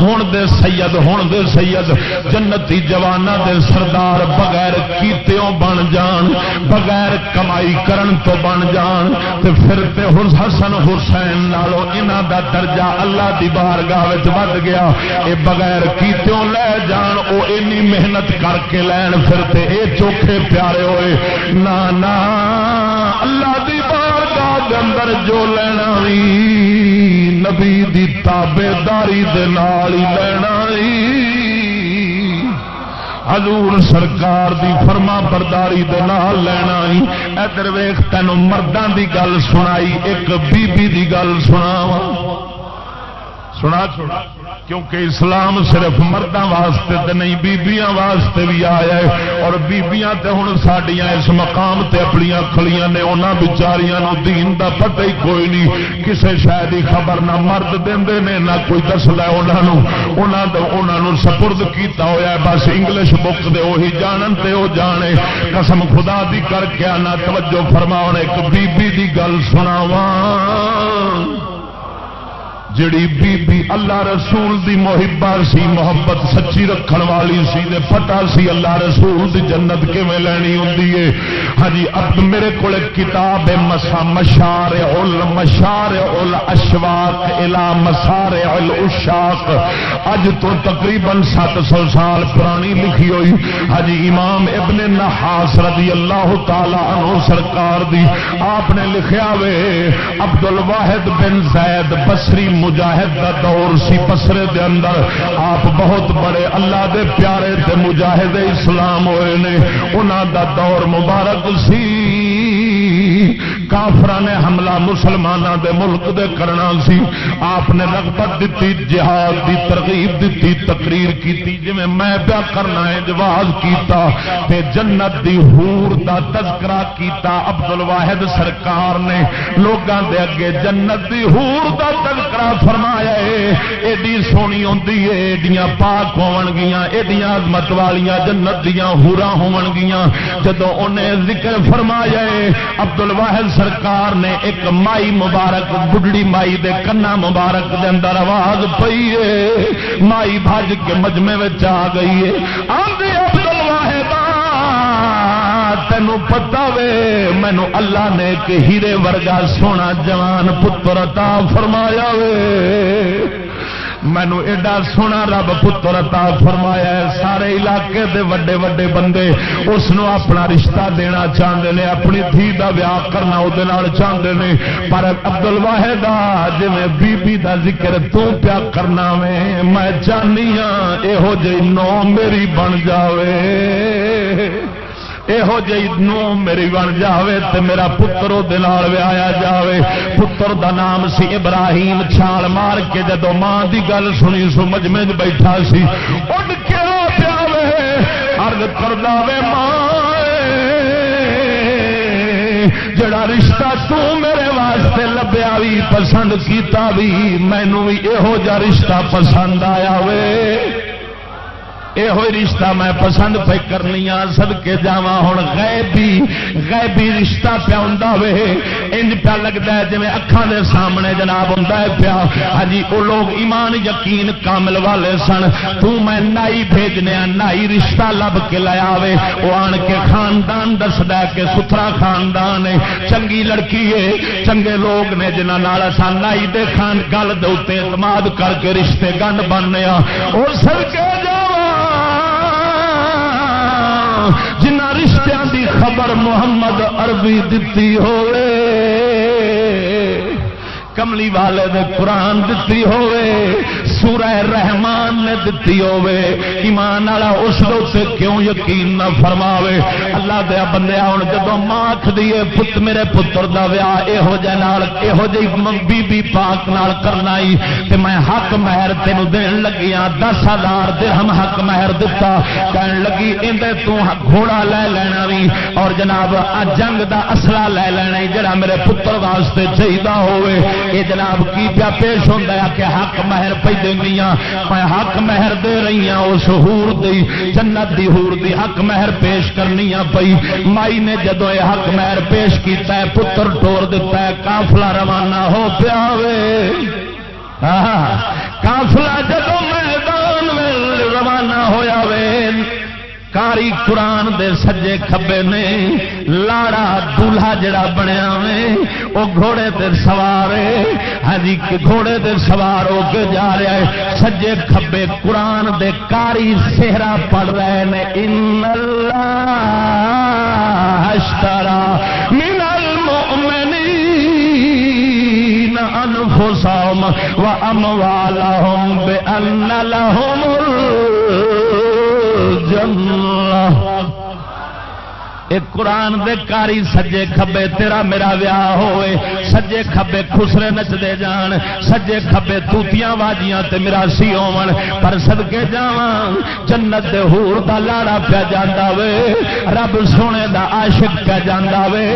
S2: ہون دے سید، ہون دے سید جنتی جوانا دے سردار بغیر کیتوں بن جان، بغیر کمائی کرن تو بن جان تو پھر تے حسن حسین نالو انہ دا درجہ اللہ دی بارگاہ ود گیا، اے بغیر کیتوں لے جان، او اینی محنت کر کے لین، پھر تے اے چوکھے پیارے ہوئے، نا نا اللہ دی بارگاہ دے اندر جو لینا بھی نبی دی تابے داری دے نال ہی لینا حضور سرکار دی فرما برداری دے نال لینا ہی ادھر ویخ تین مردوں دی گل سنائی، ایک بی بی دی گل سنا سنا۔ چھوڑا کیونکہ اسلام صرف مردوں واسطے تے نہیں، بیبیاں واسطے بھی آیا ہے۔ اور بیبیاں تے ہوں سڈیا اس مقام تے اپنی کھڑیاں نے انہوں بچاریاں دین دا پتہ ہی کوئی نہیں۔ کسے شاید ہی خبر نہ مرد دے نے، نہ کوئی دستا انہوں سپرد کیتا ہوا ہے۔ بس انگلش بک دے وہی جانن تے وہ جانے۔ قسم خدا دی کر کے نہ توجہ فرماؤ، ایک بیبی دی گل سناواں۔ جڑی بی بی اللہ رسول دی محبہ سی، محبت سچی رکھن والی سی دے پتا سی اللہ رسول دی جنت کیویں لینی ہوندی ہے۔ ہاں جی اب میرے کول کتاب ہے، مسا مشار ال مشار ال اشواق الا مسار ال اشاق۔ اج تو تقریباً 700 سال پرانی لکھی ہوئی۔ ہاں جی امام ابن نحاس رضی اللہ تعالی عنہ سرکار دی، آپ نے لکھیا وے عبد الواحد بن زید بصری مجاہد کا دور سی پسرے دے اندر آپ بہت بڑے اللہ دے پیارے تے مجاہد اسلام ہوئے نے انہوں دا دور مبارک سی۔ کافر نے حملہ مسلمانوں دے ملک دے کرنا سی۔ آپ نے رغبت دیتی جہاد دی ترغیب دیتی تقریر کیتی جی میں پیا کرنا ہے، جواز کیتا۔ تے جنت دی حور دا تذکرہ کیتا۔ عبد الواحد سرکار نے لوگاں دے اگے جنت دی حور دا تذکرہ فرمایا ہے۔ ایڈی سونی ہوندی ہے، ایڈیاں پاک ہون گیاں، ایڈیاں عظمت والیاں جنت دیاں حوراں ہون گیاں۔ جدوں انہیں ذکر فرمایا ہے عبد الواحد سرکار نے ایک مائی مبارک بڑھڑی مائی دے کنا مبارک دے اندر آواز پئی ہے۔ مائی بھج کے مجمے آ گئی ہے۔ آدھے عبد الواحد تینوں پتا وے، مینو اللہ نے ایک ہیرے ورگا سونا جوان پتر عطا فرمایا وے۔ مینو ایڈا سونا رب پتر عطا فرمایا ہے، سارے علاقے دے وڈے وڈے بندے اس اپنا رشتہ دینا چاہتے ہیں اپنی دھی کا ویاہ کرنا وہ چاہتے ہیں پر ابدل واحد جی بی بی دا ذکر تو پیا کرنا میں میں چاہنی ہاں یہو جی نو میری بن جاوے۔ یہو جی نو میری بن جائے تو میرا پتر ویا جائے پتر دا نام سی ابراہیم چھال مار کے جدو ماں دی گل سنی سو مجمے بیٹھا سی اڈ کے پیا ارد کر دے ماں جڑا رشتہ تو میرے واسطے لبیا بھی پسند کیتا بھی مینو بھی یہو جا رشتہ پسند آیا وے یہ رشتہ میں پسند پہ کرنی سد کے جا ہوں غیبی غیبی رشتہ پیا ہوں انج پیا لگتا ہے جی اکھان دے سامنے جناب ہوں پیا ہاں وہ لوگ ایمان یقین کامل والے سن تو میں نائی بھیجنے نائی رشتہ لب کے لیا وہ آن کے خاندان دسد کہ ستھرا خاندان ہے چنگی لڑکی ہے چنگے لوگ نے جنہوں نائی دے خان گل دے اعتماد کر کے رشتے گنڈ بننے اور سر کے جا جنہ رشتہ دی خبر محمد عربی دتی ہوئے۔ کملی والے نے قرآن دتی ہوئے، سورہ رحمان نے دتی ہوئے۔ ایمان والا اس سے کیوں یقین نہ فرماوے؟ اللہ دیا بندے ہوں جب ماں آخ دیے پت میرے پتر دا ویاہ یہو جہو جی بی بی پاک نال کرنا ہی تے میں حق مہر تین دین لگی ہاں دس ہزار درہم حق مہر دتا۔ کہن لگی اندر تو گھوڑا لے لینا بھی اور جناب جنگ دا اصلہ لے لینا جڑا میرے پتر واسطے چاہیے ہوئے۔ یہ جناب کی پیا پیش ہوتا ہے کہ حق مہر پہ دیا میں حق مہر دے رہی ہوں اس ہور دی، جنت دی ہور دی حق مہر پیش کرنی پئی مائی نے جدو یہ حق مہر پیش کیتا ہے، پتر ٹور دیتا ہے کافلا روانہ ہو پیا کافلا جدو کاری قرآن دے سجے کھبے نے، لاڑا دلہا جڑا بنیا میں وہ گھوڑے تے سوار ہاں جی گھوڑے تے سوار ہو کے جا رہا ہے۔ سجے کھبے قرآن دے کاری سہرا پڑ رہے ہیں ان اللہ اشترا من المؤمنین انفسهم واموالهم بان لهم جمع ایک قرآن دے کاری سجے کھبے، تیرا میرا ویاہ ہوئے۔ سجے کھبے خسرے نچدے جان۔ سجے کھبے توتیاں واجیاں تے میرا سی ہون پر صدقے جاواں، جنت دے حور دا لاڑا پیا جاندا وے۔ رب سونے دا عاشق پیا جاندا وے۔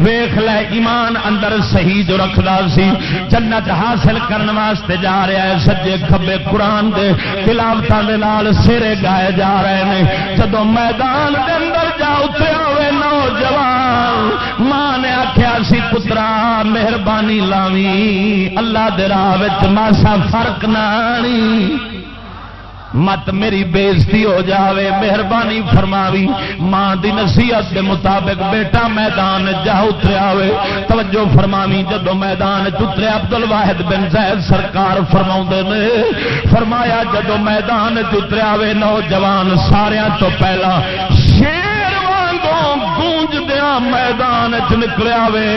S2: ویکھ لے، ایمان اندر صحیح جو رکھدا سی۔ جنت حاصل کرن واسطے جا رہا ہے۔ سجے کھبے قرآن دے تلاوتاں دے نال سرے گائے جا رہے ہیں جدوں میدان دے اندر جا اتریا ہوئے نوجوان۔ ماں نے آخیا سی، پترا، مہربانی لاوی۔ اللہ دراہ ماسا فرق نہ مت میری بےزتی ہو جاوے، مہربانی فرماوی۔ ماں دی نصیحت کے مطابق بیٹا میدان جا اتریا ہوئے۔ توجہ فرماوی جدو میدان چتریا عبد الواحد بن زید سرکار فرما نے، فرمایا جدو میدان چتریا ہوئے نوجوان سارا تو پہلا میدان چ نکلیا وے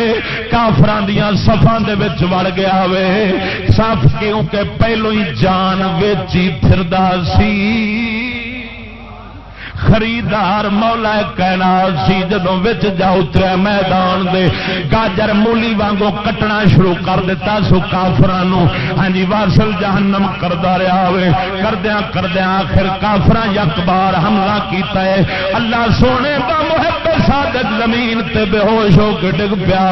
S2: کافران دیا سفان دے وچ وڑ گیا وے صف کیونکہ پہلو ہی جان ویچی پھردا سی۔ خریدار مولا کہنا سی جدو بچ جا اتریا میدان دے، گاجر مولی وانگو کٹنا شروع کر دیتا سو کافران ہاں جی واسل جہنم کردا رہا ہوئے کردیا کردیا آخر کافران یک بار حملہ کیتا ہے۔ اللہ سونے کا محب صادق زمین تے بے ہوش ہو کے ڈگ پیا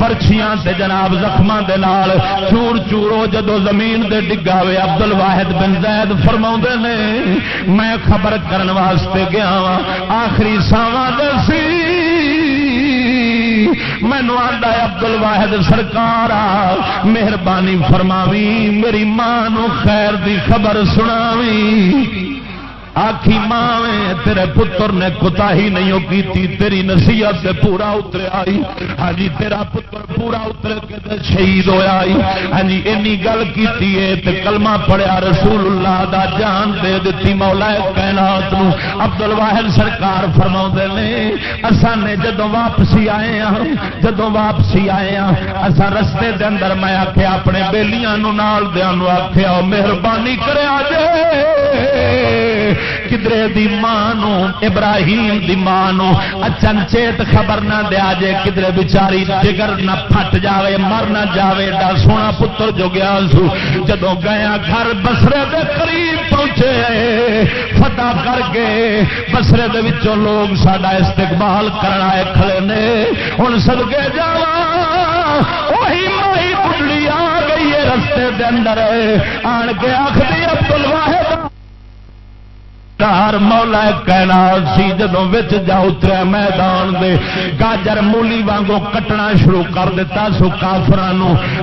S2: پرچیاں تے جناب زخماں دے نال۔ چور چورو جدو زمین دے ڈگا وے عبد الواحد بن زید فرما نے، میں خبر کرن واسطے گیا وا آخری ساواں دسی مینو آدھا ابدل واحد سرکار مہربانی فرماوی، میری ماں نو خیر دی خبر سناوی۔ آخی ماں تیرے پتر نے کتا ہی نہیں کی تیری نصیحت سے پورا اتر آئی۔ ہاں جی تیرا پتر پورا اتر کے شہید ہوا ہاں جی این گل کی کلمہ پڑیا رسول اللہ دا جان دے دیتی مولا کائنات نو۔ عبد الواحد سرکار فرما نے اسان نے جدو واپسی آئے ہاں جدو واپسی آئے ہاں اسان رستے دے اندر میں آخیا اپنے بےلیاں نال دیا آخیا مہربانی کرے کدرے دی ماں ابراہیم دی ماں اچن چیت خبر نہ دیا جے کدرے بچاری جگر نہ پھٹ جاوے، مر نہ جاوے، ڈا سونا پتر جو گیا سو۔ جدو گیا گھر بسرے دے قریب پہنچے، فتح کر کے بسرے دے وچوں لوگ ساڈا استقبال کرنا ہے کھڑے نے۔ ہوں سدکے جا وہی ماہی بڑھڑی آ گئی ہے رستے دے اندر۔ آن کے آخری ابدل واحد کار مولا کہنا سی جدو جا اتریا میدان دے، گاجر مولی وانگو کٹنا شروع کر دیتا سو کافر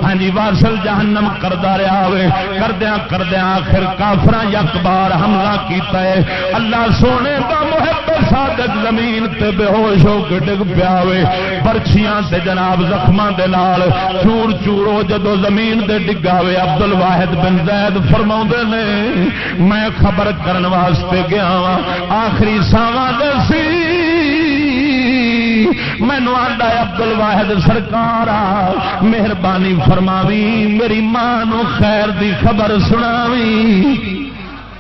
S2: ہاں جی واسل جہنم کرتا رہا ہوئے کردیا کردیا آخر کافر یک بار حملہ کیتا ہے۔ اللہ سونے کا محب صادق زمین تے بے ہوش ہو کے ڈگ پیا ہوئے پرچیاں تے جناب زخماں دے نال چور چور ہو جدو زمین دے ڈگا ہوئے عبد الواحد بن زید فرما نے، میں خبر کرن واسطے گیا وا۔ آخری ساوا دسی مینو آڈا ابدل واحد سرکار مہربانی فرماوی، میری ماں خیر دی خبر سناوی۔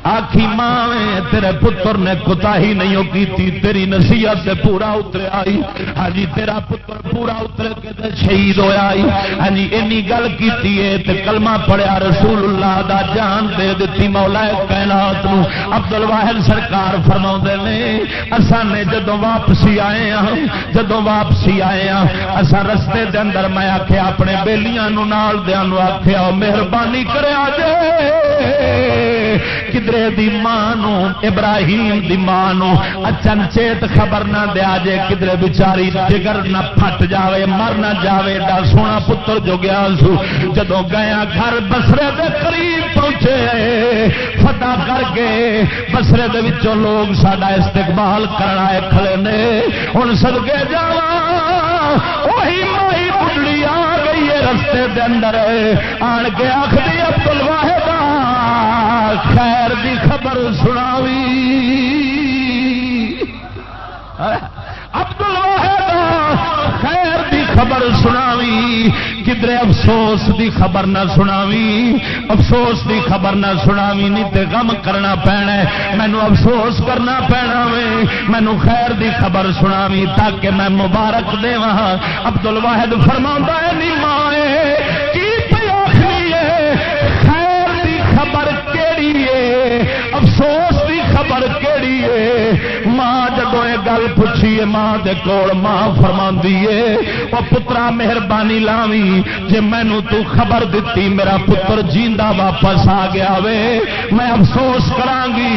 S2: آخی ماں تیرے پتر نے کتا ہی نہیں کی تیری نصیحت سے پورا اتر آئی۔ ہاں جی، تیرا پتر پورا اتر کے شہید ہوا ہاں جی این گل کی کلمہ پڑیا رسول اللہ دا جان دے دیتی مولا کائنات نو۔ عبد الواحد سرکار فرما نے اسان نے جدو واپسی آئے ہاں جدو واپسی آئے ہاں اسان رستے دے اندر میں آخیا اپنے بےلیاں نال دیا آخیا مہربانی کرے کدھر کدرے دی ماں ابراہیم دی ماں اچن اچھا، چیت خبر نہ دیا جے کدرے بچاری جگر نہ پھٹ جاوے، مر نہ جاوے ڈا سونا پتر جو گیا سو۔ جدو گیا گھر بسرے دے قریب پہنچے فتح کر کے بسرے دے وچوں لوگ ساڈا استقبال کرنا ہے کھڑے نے۔ ہوں سدکے جا وہی ماہی بڑھڑی آ گئی ہے رستے دے اندر۔ آن کے آخری ابدل خیر دی خبر سناوی۔ ابدل واحد خیر دی خبر سناوی۔ کدھر افسوس دی خبر نہ سناوی، افسوس دی خبر نہ سناوی، نہیں تے غم کرنا پینا مینو افسوس کرنا پینا وے۔ مینو خیر دی خبر سناوی تاکہ میں مبارک دے وہاں ابدل واحد فرما ہے، نہیں ماں ماں جب یہ گل پوچھی ماں دے کول ماں فرما وہ پترا مہربانی لاوی جی مینو تو خبر دیتی میرا پتر جیندا واپس آ گیا وے، میں افسوس کرا گی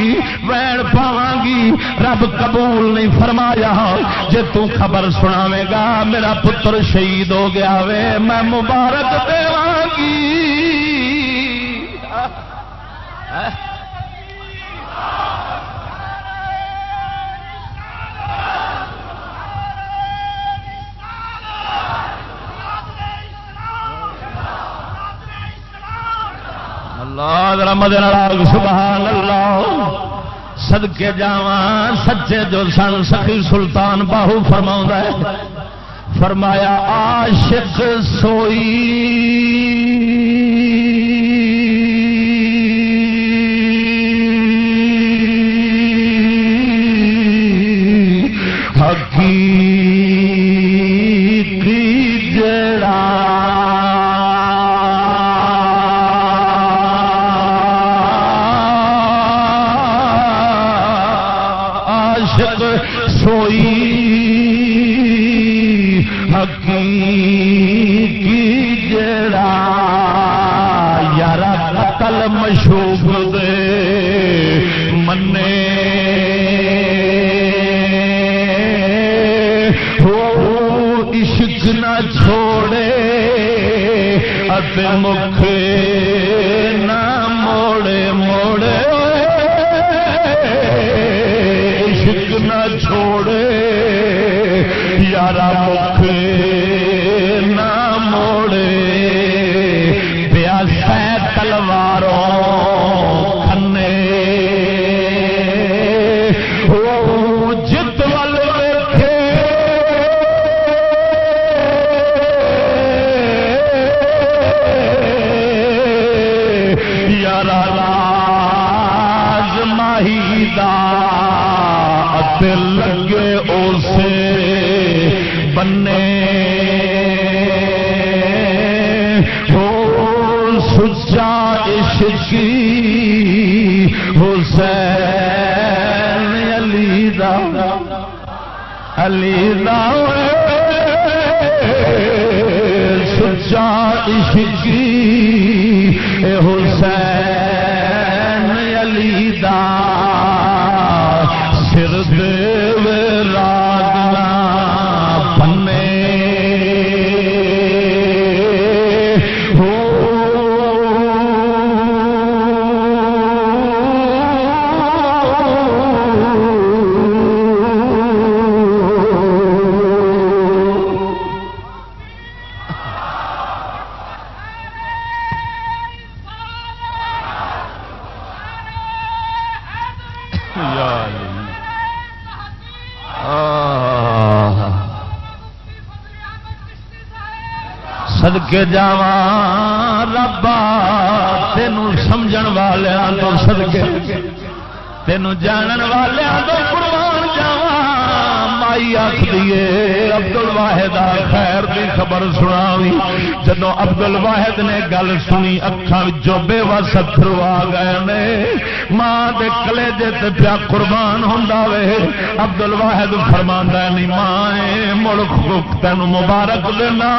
S2: وین پاوا گی رب قبول نہیں فرمایا جی تو خبر سناوے گا، میرا پتر شہید ہو گیا وے، میں مبارک دے گی۔ مدن سبحان اللہ۔ صدقے جاواں، سچے جو سن سخی سلطان باہو فرما ہے۔ فرمایا، عاشق سوئی۔ حقیق دم سچا عشقی اے حسین سدکے ربا تینوں سمجھن والوں تو سدکے تینوں جانن والوں تو قربان جاوا مائی آخ دیے ابدل واحد خیر دی خبر سناوی۔ جدو ابدل واحد نے گل سنی اکھان جو بے وس اترو آ گئے نے۔ ماں دے کلیجے تے پیا قربان ہوندا وے۔ ابدل واحد فرماندا نہیں ماں ملک تین مبارک دینا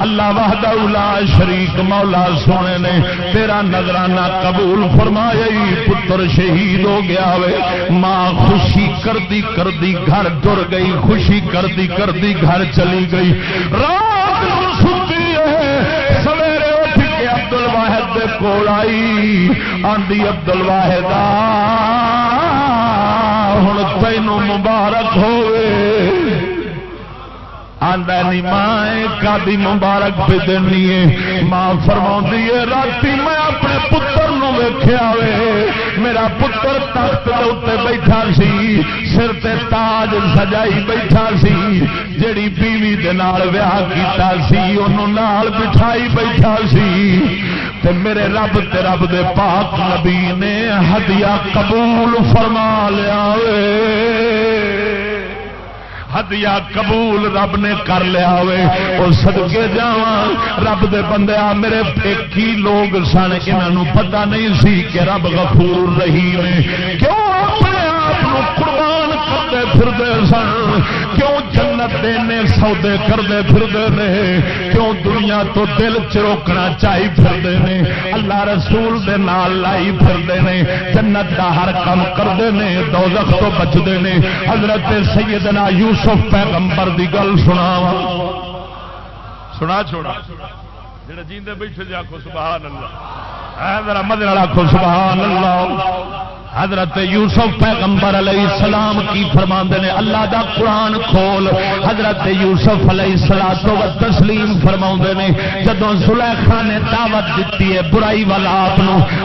S2: اللہ وحدہ لا شریک مولا سونے نے تیرا نظرانہ قبول فرمایا پتر شہید ہو گیا وے۔ ماں خوشی کردی کردی گھر ٹر گئی، خوشی کردی کردی گھر چلی گئی۔ رات ستی ہے، سویرے اٹھ کے ابدل واحد دے کول آئی۔ آندی ابدل واحد ہوں تینوں مبارک ہوئے۔ آندا نہیں ماں کادی مبارک پہ دینی ہے۔ ماں فرما ہے راتی میں اپنے پتر نو ویخیا وے۔ میرا پتر تخت دے بیٹھا سی، سر تے تاج سجائی بیٹھا سی۔ جیڑی بیوی دے نال ویاہ کیتا سی انہوں نال بٹھائی بیٹھا سی۔ تے میرے رب تے رب دے پاک نبی نے ہدیہ قبول فرما لیا وے۔ دیا قبول رب نے کر لیا ہوئے، اور سدکے جا رب دے بندے آ، میرے پیکی لوگ سن یہاں پتا نہیں سی کہ رب غفور رہی میں کیوں اپنے آپ قربان کرتے پھرتے سن؟ کیوں جنت دینے سودے کرتے پھرتے رہے کیوں دنیا تو دل چروکنا چاہی پھرتے ہیں اللہ رسول دے نال لائی پھرتے ہیں جنت دا ہر کام کرتے ہیں دوزخ تو بچتے ہیں حضرت سیدنا یوسف پیغمبر دی گل سنا
S4: سنا چھوڑا۔ جڑے جیندے بیٹھے جا کو سبحان اللہ۔
S2: اے ذرا مدر والا کو سبحان اللہ۔ حضرت یوسف پیغمبر علیہ السلام کی فرما نے، اللہ دا قرآن کھول۔ حضرت یوسف علیہ السلام و تسلیم فرما نے جدو سلیخا نے دعوت دیتی ہے برائی والا آپ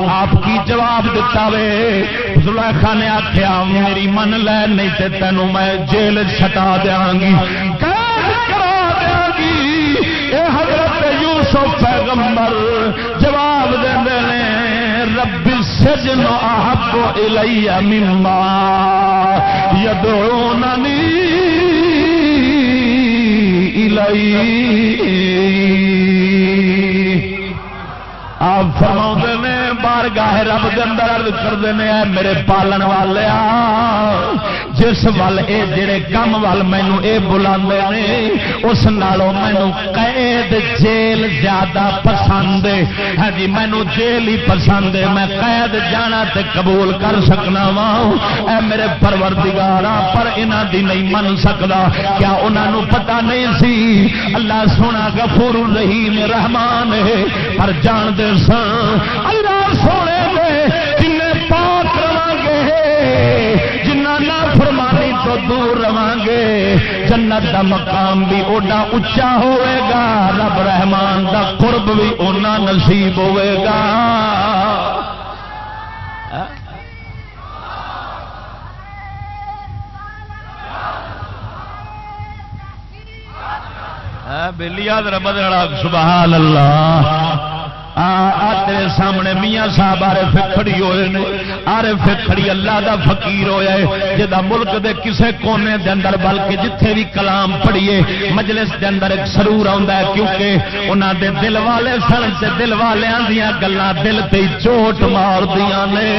S2: آپ کی جواب دیتا وے۔ سلیخا نے آخیا میری من لے، نہیں تے تینوں میں جیل چھٹا دیا گی۔ کرا دیا گی۔ اے حضرت یوسف پیغمبر، جواب دے رب سجن احب الی مما یدعوننی الی آپ فرما نے بار گاہ رب دے اندر عرض کرتے ہیں میرے پالن والے جس ول اے جڑے کم ول مینو اے بلا اس نالوں مینو قید جیل زیادہ پسند ہے۔ ہاں جی مینو جیل ہی پسند ہے۔ میں قید جانا تے قبول کر سکنا وا اے میرے پروردگارا پر انہاں دی نہیں من سکدا۔ کیا انہاں نو پتہ نہیں سی؟ اللہ سونا غفور رحیم رحمان ہے۔ پر جان دے سن اللہ سونے دے جن پاک رواں گے۔ تو دور رواں گے جنت دا مقام بھی اوڈا اچا ہوئے گا۔ رب رحمان دا قرب بھی اونا نصیب ہوئے گا۔
S5: ہاں، بلیا ربد
S2: سبحان اللہ۔ تیرے سامنے میاں صاحب آرے فکڑی ہوئے نے۔ آرے فکڑی اللہ دا فقیر ہویا ہے۔ جدا ملک دے کسے کونے دے اندر، بلکہ جتھے بھی کلام پڑھیے، مجلس دے اندر ایک سرور آندا ہے۔ کیونکہ انہاں دے دل والے سن تے دل والے آندیاں گلاں دل تے چوٹ مار دیاں نے۔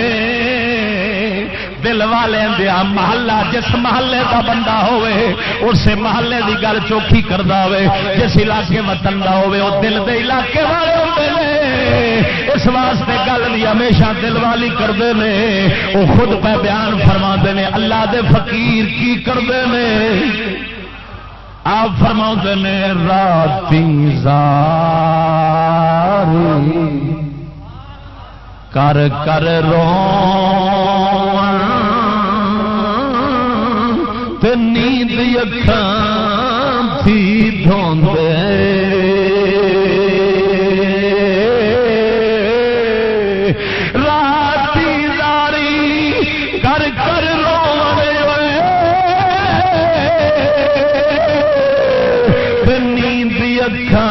S2: دل والے دیا محلہ، جس محلے کا بندہ ہوے اسے محلے کی گل چوکھی کرتا ہوے جس علاقے وطن کا ہوے وہ دل دے علاقے والے ہوتے ہیں اس واسطے گل بھی ہمیشہ دل والی کرتے ہیں وہ خود پہ بیان فرما نے، اللہ دے فقیر کی کرتے ہیں آپ فرما نے، راتی کر کر رو نیند اکھان تھی دھوندے۔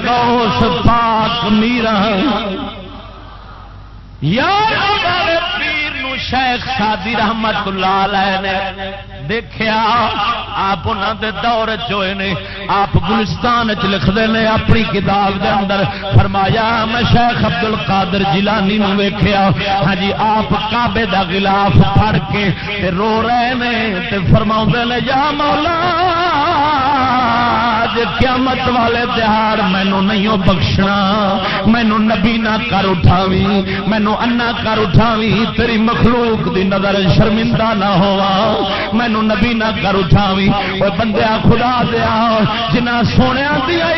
S2: میرا گوش پاک میرا یار ہمارے پیر نو شیخ شادی رحمت اللہ علیہ نے دیکھا آپ انہوں دے دور چوئے نے، آپ گلستان چ لکھتے ہیں اپنی کتاب دے اندر۔ فرمایا، میں شیخ ابدل کادر جیلانی ویخیا ہاں جی آپ کابے دا گلاف پڑ کے تے رو رہے نے ہیں فرما نے، یا مولا قیامت والے تہار مینو نہیں بخشنا مینو نبی نہ کر اٹھاوی مینو انا کر اٹھاوی تیری مخلوق دی نظر شرمندہ نہ ہوا مینو نبی نہ کر اٹھاوی وہ بندیا خدا دیا جنا سونے دیا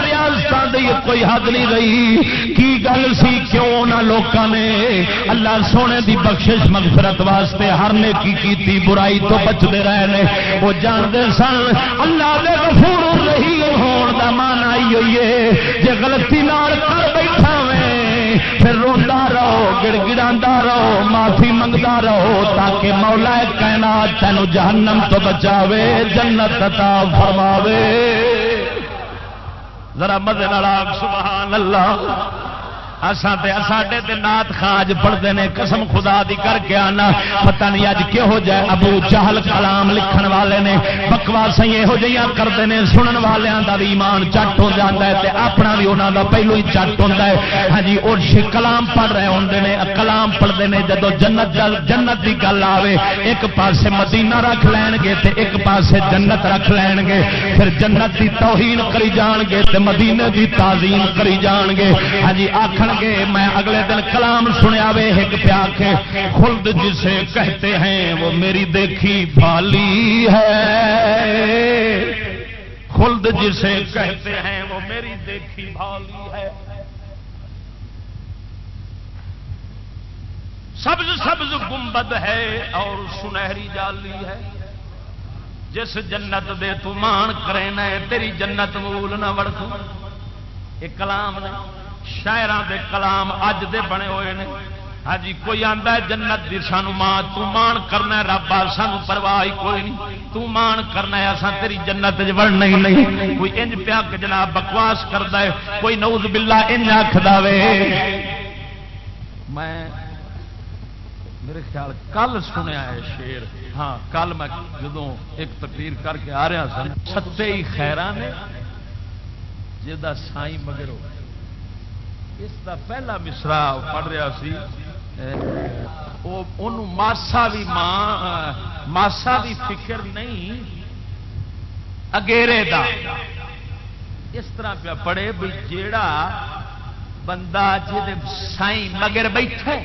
S2: ریاست دی کوئی حد نہیں رہی۔ کی گل سی کیوں نہ لوکاں نے اللہ سونے دی بخشش مغفرت واسطے ہر نے کی کیتی، برائی تو بچتے رہے نے۔ وہ جانتے سن، اللہ دے غفور رہی ہون دا مان آئی ہوئی ہے جی غلطی نال کر بیٹھا پھر روا رہو، گڑ گڑا رہو، معافی منگتا رہو، تاکہ مولا کہنا تینو جہنم تو بچاوے، جنت عطا فرماوے۔ ذرا مدے سبحان اللہ۔ ساڈے نات خاج پڑھتے ہیں قسم خدا دی کر کے آنا۔ پتہ نہیں اج کہو جائے۔ ابو چہل کلام لکھن والے نے، بکواس یہو جہاں کرتے ہیں سنن والوں کا بھی ایمان چٹ ہو جاتا ہے تے اپنا بھی انہوں کا پہلو ہی چٹ ہوتا ہے۔ ہاں جی وہ کلام پڑھ رہے ہوں نے، کلام پڑھتے ہیں جب جنت جنت کی گل آئے ایک پاسے مدینہ رکھ لین گے تے ایک پاسے جنت رکھ لین گے۔ پھر جنت کی توہین کری جان گے تے مدینے کی تعظیم کری جان گے۔ ہاں جی آخر گے میں اگلے دن کلام سنیا وے، ایک پیا کے خلد جسے کہتے ہیں، وہ میری دیکھی بھالی ہے۔ خلد جسے کہتے ہیں، وہ میری دیکھی بھالی ہے۔ سبز سبز گنبد ہے اور سنہری جالی ہے۔ جس جنت دے تو مان کرے تیری جنت مول نہ وڑ یہ کلام نے شاعران دے کلام اج دے بنے ہوئے نے۔ ہاں جی کوئی آتا ہے جنت دی، سانو ماں مان کرنا رب سان پرواہ کوئی نہیں۔ مان کرنا اساں تیری جنت وڑ نہیں نہیں۔ کوئی انج پیا جناب بکواس کرتا ہے، کوئی نعوذ باللہ انج آخدا میں، میرے خیال کل سنیا ہے شیر ہاں کل میں جدو ایک تقریر کر کے آ رہا سن ستے ہی خیران نے جا سائی مگر ہو۔ اس کا پہلا مصرا پڑھ رہا سی ماسا بھی ماں، ماسا بھی فکر نہیں، اگیرے دا۔ اس طرح پیا پڑے بھی جیڑا بندہ جی سائی مگر بیٹھے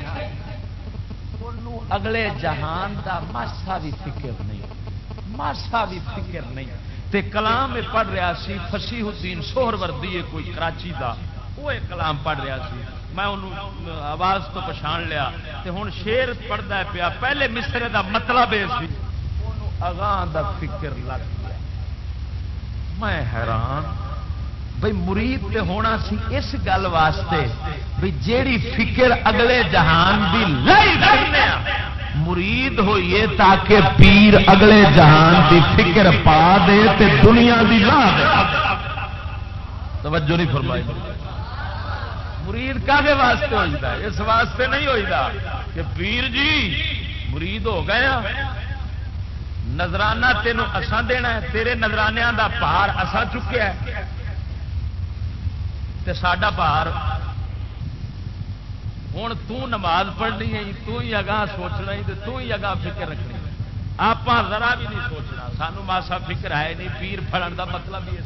S2: اگلے جہان دا ماسا بھی فکر نہیں، ماسا بھی فکر نہیں۔ تے کلام پڑھ رہا سی فسیح الدین سوہر وردی ہے کوئی کراچی دا۔ وہ ایک کلام پڑھ رہا سی۔ میں انہوں آواز تو پچھان لیا تے ہوں شیر پڑھتا پیا۔ پہلے مصرے دا مطلب یہ سی۔ اگاں دا فکر لگ گیا۔ میں حیران۔ بھائی مرید تے ہونا سی اس گل واسطے بھی جیڑی فکر اگلے جہان دی لائی کرنے مرید ہوئیے تاکہ پیر اگلے جہان دی فکر پا دے تے دنیا دی لا دے۔ توجہ نہیں فرمائی۔ مرید کاغے واسطے ہوتا ہے؟ اس واسطے نہیں ہوتا کہ پیر جی مرید ہو گیا ہاں۔ نظرانہ تینوں اسان دینا ہے، تیرے نظرانیاں دا پہاڑ اسان چکیا ہے تے ساڈا پہاڑ ہوں تماز پڑھنی ہے، تو ہی اگاں سوچنا ہی تو ہی اگاں فکر رکھنی آپ ذرا بھی نہیں سوچنا سانو ماسا فکر ہے نہیں، پیر فڑن دا مطلب یہ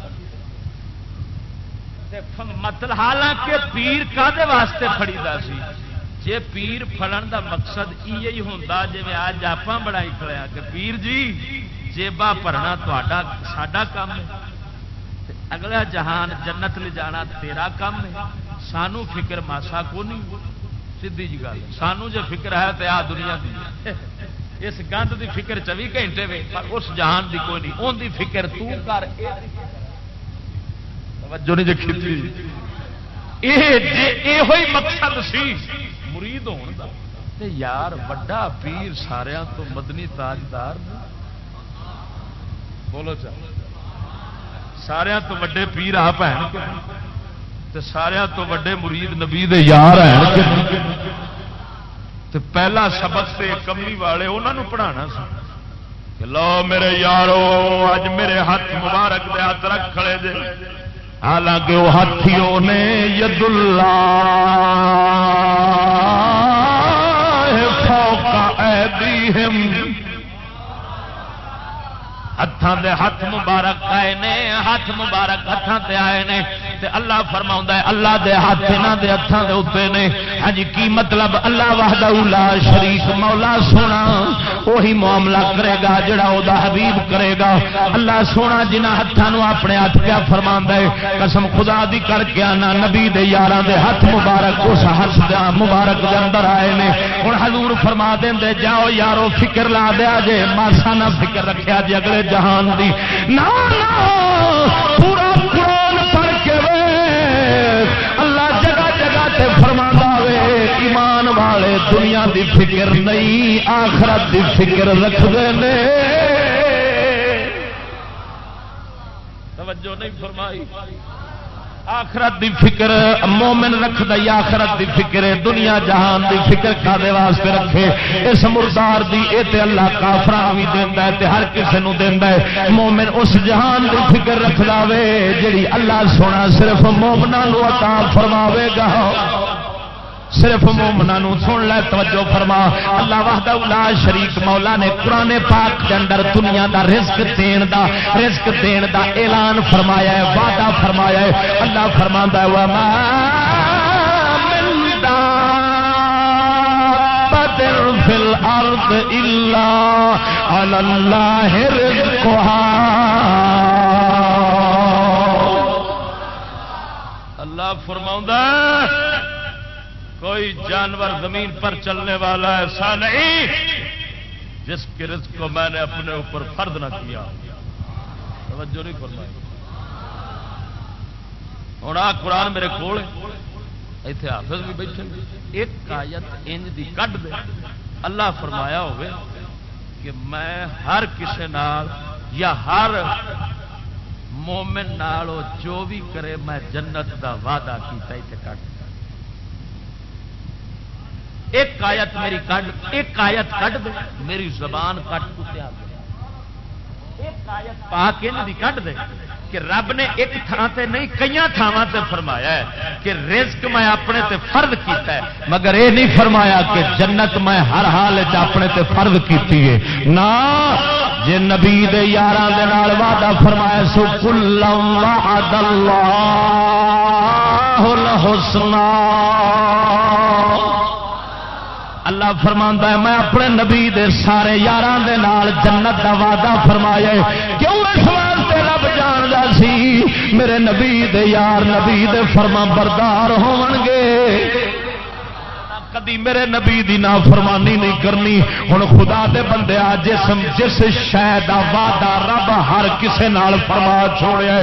S2: مطلب حالانکہ پیر کدے واسطے فڑیدا سی؟ جے پیر فڑن دا مقصد یہ ہوں جی اج آپ بڑائی کھڑا ہاں کہ پیر جی جیبا بھرنا تا ساڈا کام ہے۔ اگلا جہان جنت لے جانا تیرا کام ہے۔ سانو فکر ماسا کو نہیں سی جی گل۔ سانو جو فکر ہے تو آ دنیا دی۔ اس گند دی فکر چوبی گھنٹے میں اس جہان دی کوئی نہیں۔ ان دی فکر تو کر توجہ نہیں دیکھی یہ جی- مقصد سی۔ مرید ہون دا۔ تے یار وڈا پیر سارا تو مدنی تاجدار بولو چل سارا تو وڈے پیر آ بھن سارا تو وڈے مرید نبی دے یار ہیں۔ پہلا سبق سے کمی والے انہوں پڑھانا سا لو میرے یارو اج میرے ہاتھ مبارک دے ہاتھ رکھ کھڑے دے حالانکہ وہ ہاتھیوں نے ید اللہ فوق ایدیہم۔ ہاتھوں دے ہاتھ مبارک آئے نے ہاتھ مبارک ہاتھوں تے آئے نے۔ تے اللہ فرما ہے، اللہ دے ہاتھ یہاں دے ہاتھوں دے اتنے نے۔ ہاں جی کی مطلب؟ اللہ وحدہ لا شریف مولا سونا، وہی معاملہ کرے گا جڑا وہ حبیب کرے گا۔ اللہ سونا جنہ ہاتھوں اپنے ہاتھ کیا فرما ہے، قسم خدا دی کر کے آنا، نبی دے یاراں دے ہاتھ مبارک، اس ہاتھ دے مبارک دے اندر آئے نے۔ ہوں حضور فرما دیں دے جاؤ یارو، فکر لا دیا جے، ماسا نہ فکر رکھا جی اگلے جہان دی۔ نا پورا والے دنیا دی فکر نہیں آخرت دی فکر رکھتے ہیں توجہ نہیں فرمائی۔ آخرت دی فکر مومن رکھ دئی آخرت دی فکر دنیا جہان دی فکر کھے واسطے رکھے۔ اس مردار دی اے تے اللہ کافرا بھی دینا ہے تے ہر کسی نو دینا ہے۔ مومن اس جہان دی فکر رکھ وے جڑی اللہ سونا صرف مومنا عطا فرماوے گا۔ صرف مومنا سن لے، توجہ فرما۔ اللہ وحدہ لا شریک مولا نے قرآن پاک کے اندر دنیا دا رزق دین دا، رزق دین دا اعلان فرمایا ہے، وعدہ فرمایا ہے۔ اللہ فرما ہے، وما فی الارض الا علی اللہ رزقها۔ اللہ فرماؤں کوئی جانور زمین پر چلنے والا ایسا نہیں جس کے رزق کو میں نے اپنے اوپر فرد نہ کیا توجہ نہیں فرمائی۔ ہوں آ قرآن میرے کول اتنے حافظ بھی بیٹھے ایک آیت انج دی کڈ دے۔ اللہ فرمایا ہوئے کہ میں ہر کسی نال یا ہر مومن نال جو بھی کرے میں جنت دا وعدہ کیتا اتنے کٹ ایک آیت میری کٹ ایک آیت کٹ دے۔ میری زبان کٹ کتیا پا کے کٹ دے کہ رب نے ایک تھان تے نہیں کئی تھاواں تے فرمایا ہے کہ رزق میں اپنے تے فرد کیتا ہے۔ مگر یہ نہیں فرمایا کہ جنت میں ہر حال اپنے تے فرد کیتی ہے۔ نہ، جے نبی دے یاراں دے نال وعدہ فرمایا سو کلم وعد اللہ الحسنہ۔ اللہ فرما ہے، میں اپنے نبی دے سارے یار جنت کا وعدہ فرمایا کیوں اس واسطے رب جانا سی؟ میرے نبی دے یار نبی دے فرما بردار ہون گے کدی میرے نبی دی نا فرمانی نہیں کرنی۔ ہوں خدا دے بندے جس جس شہ کا وعدہ رب ہر کسے نال فرما چھوڑیا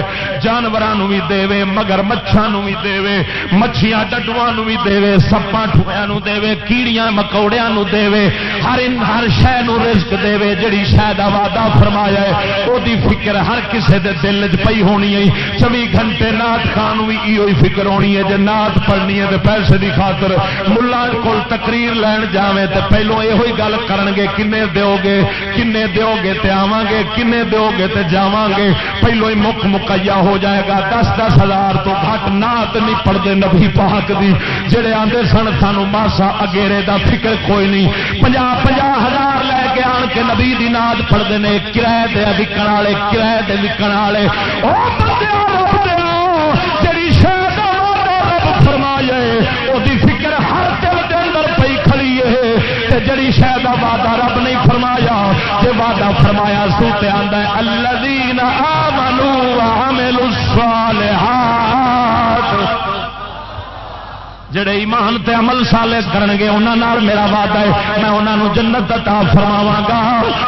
S2: جانوروں بھی دے مگر مچھان بھی دے مچھیاں، ڈڈواں بھی دے سپا ٹویا دے کیڑیاں مکوڑیا دے ہر ہر شہ رزق دے جڑی شہ کا وعدہ فرمایا ہے۔ وہ فکر ہر کسے دے دل چ پی ہونی ہے۔ چوبی گھنٹے نات خان بھی یہ فکر ہونی ہے۔ جی نات پڑھنی ہے تو پیسے کی خاطر، ملا کول تقریر لین جاویں تے پہلو یہ گل کرن گے کنے دیو گے کنے دیو گے تے آواں گے کنے دیو گے تے جاواں گے پہلو ہی مک مکیا ہو جائے گا، دس دس ہزار تو گھٹ نات نہیں پڑھتے نبی پاک دی۔ جڑے آندے سن، سانو ماسا اگیرے دا فکر کوئی نہیں۔ پنجا پنجا ہزار لے کے آن کے نبی دی نات پڑھتے ہیں کرایہ دے وکن والے کرایہ دے وکن والے تے جڑی شاید وعدہ رب نہیں فرمایا تے وعدہ فرمایا سو پہ آدھا الذین آمنوا وعملوا الصالحات۔ جڑے ایمان تے عمل سالے کرن گے انہاں نال میرا وعدہ ہے، میں انہاں نو جنت عطا فرماواں گا۔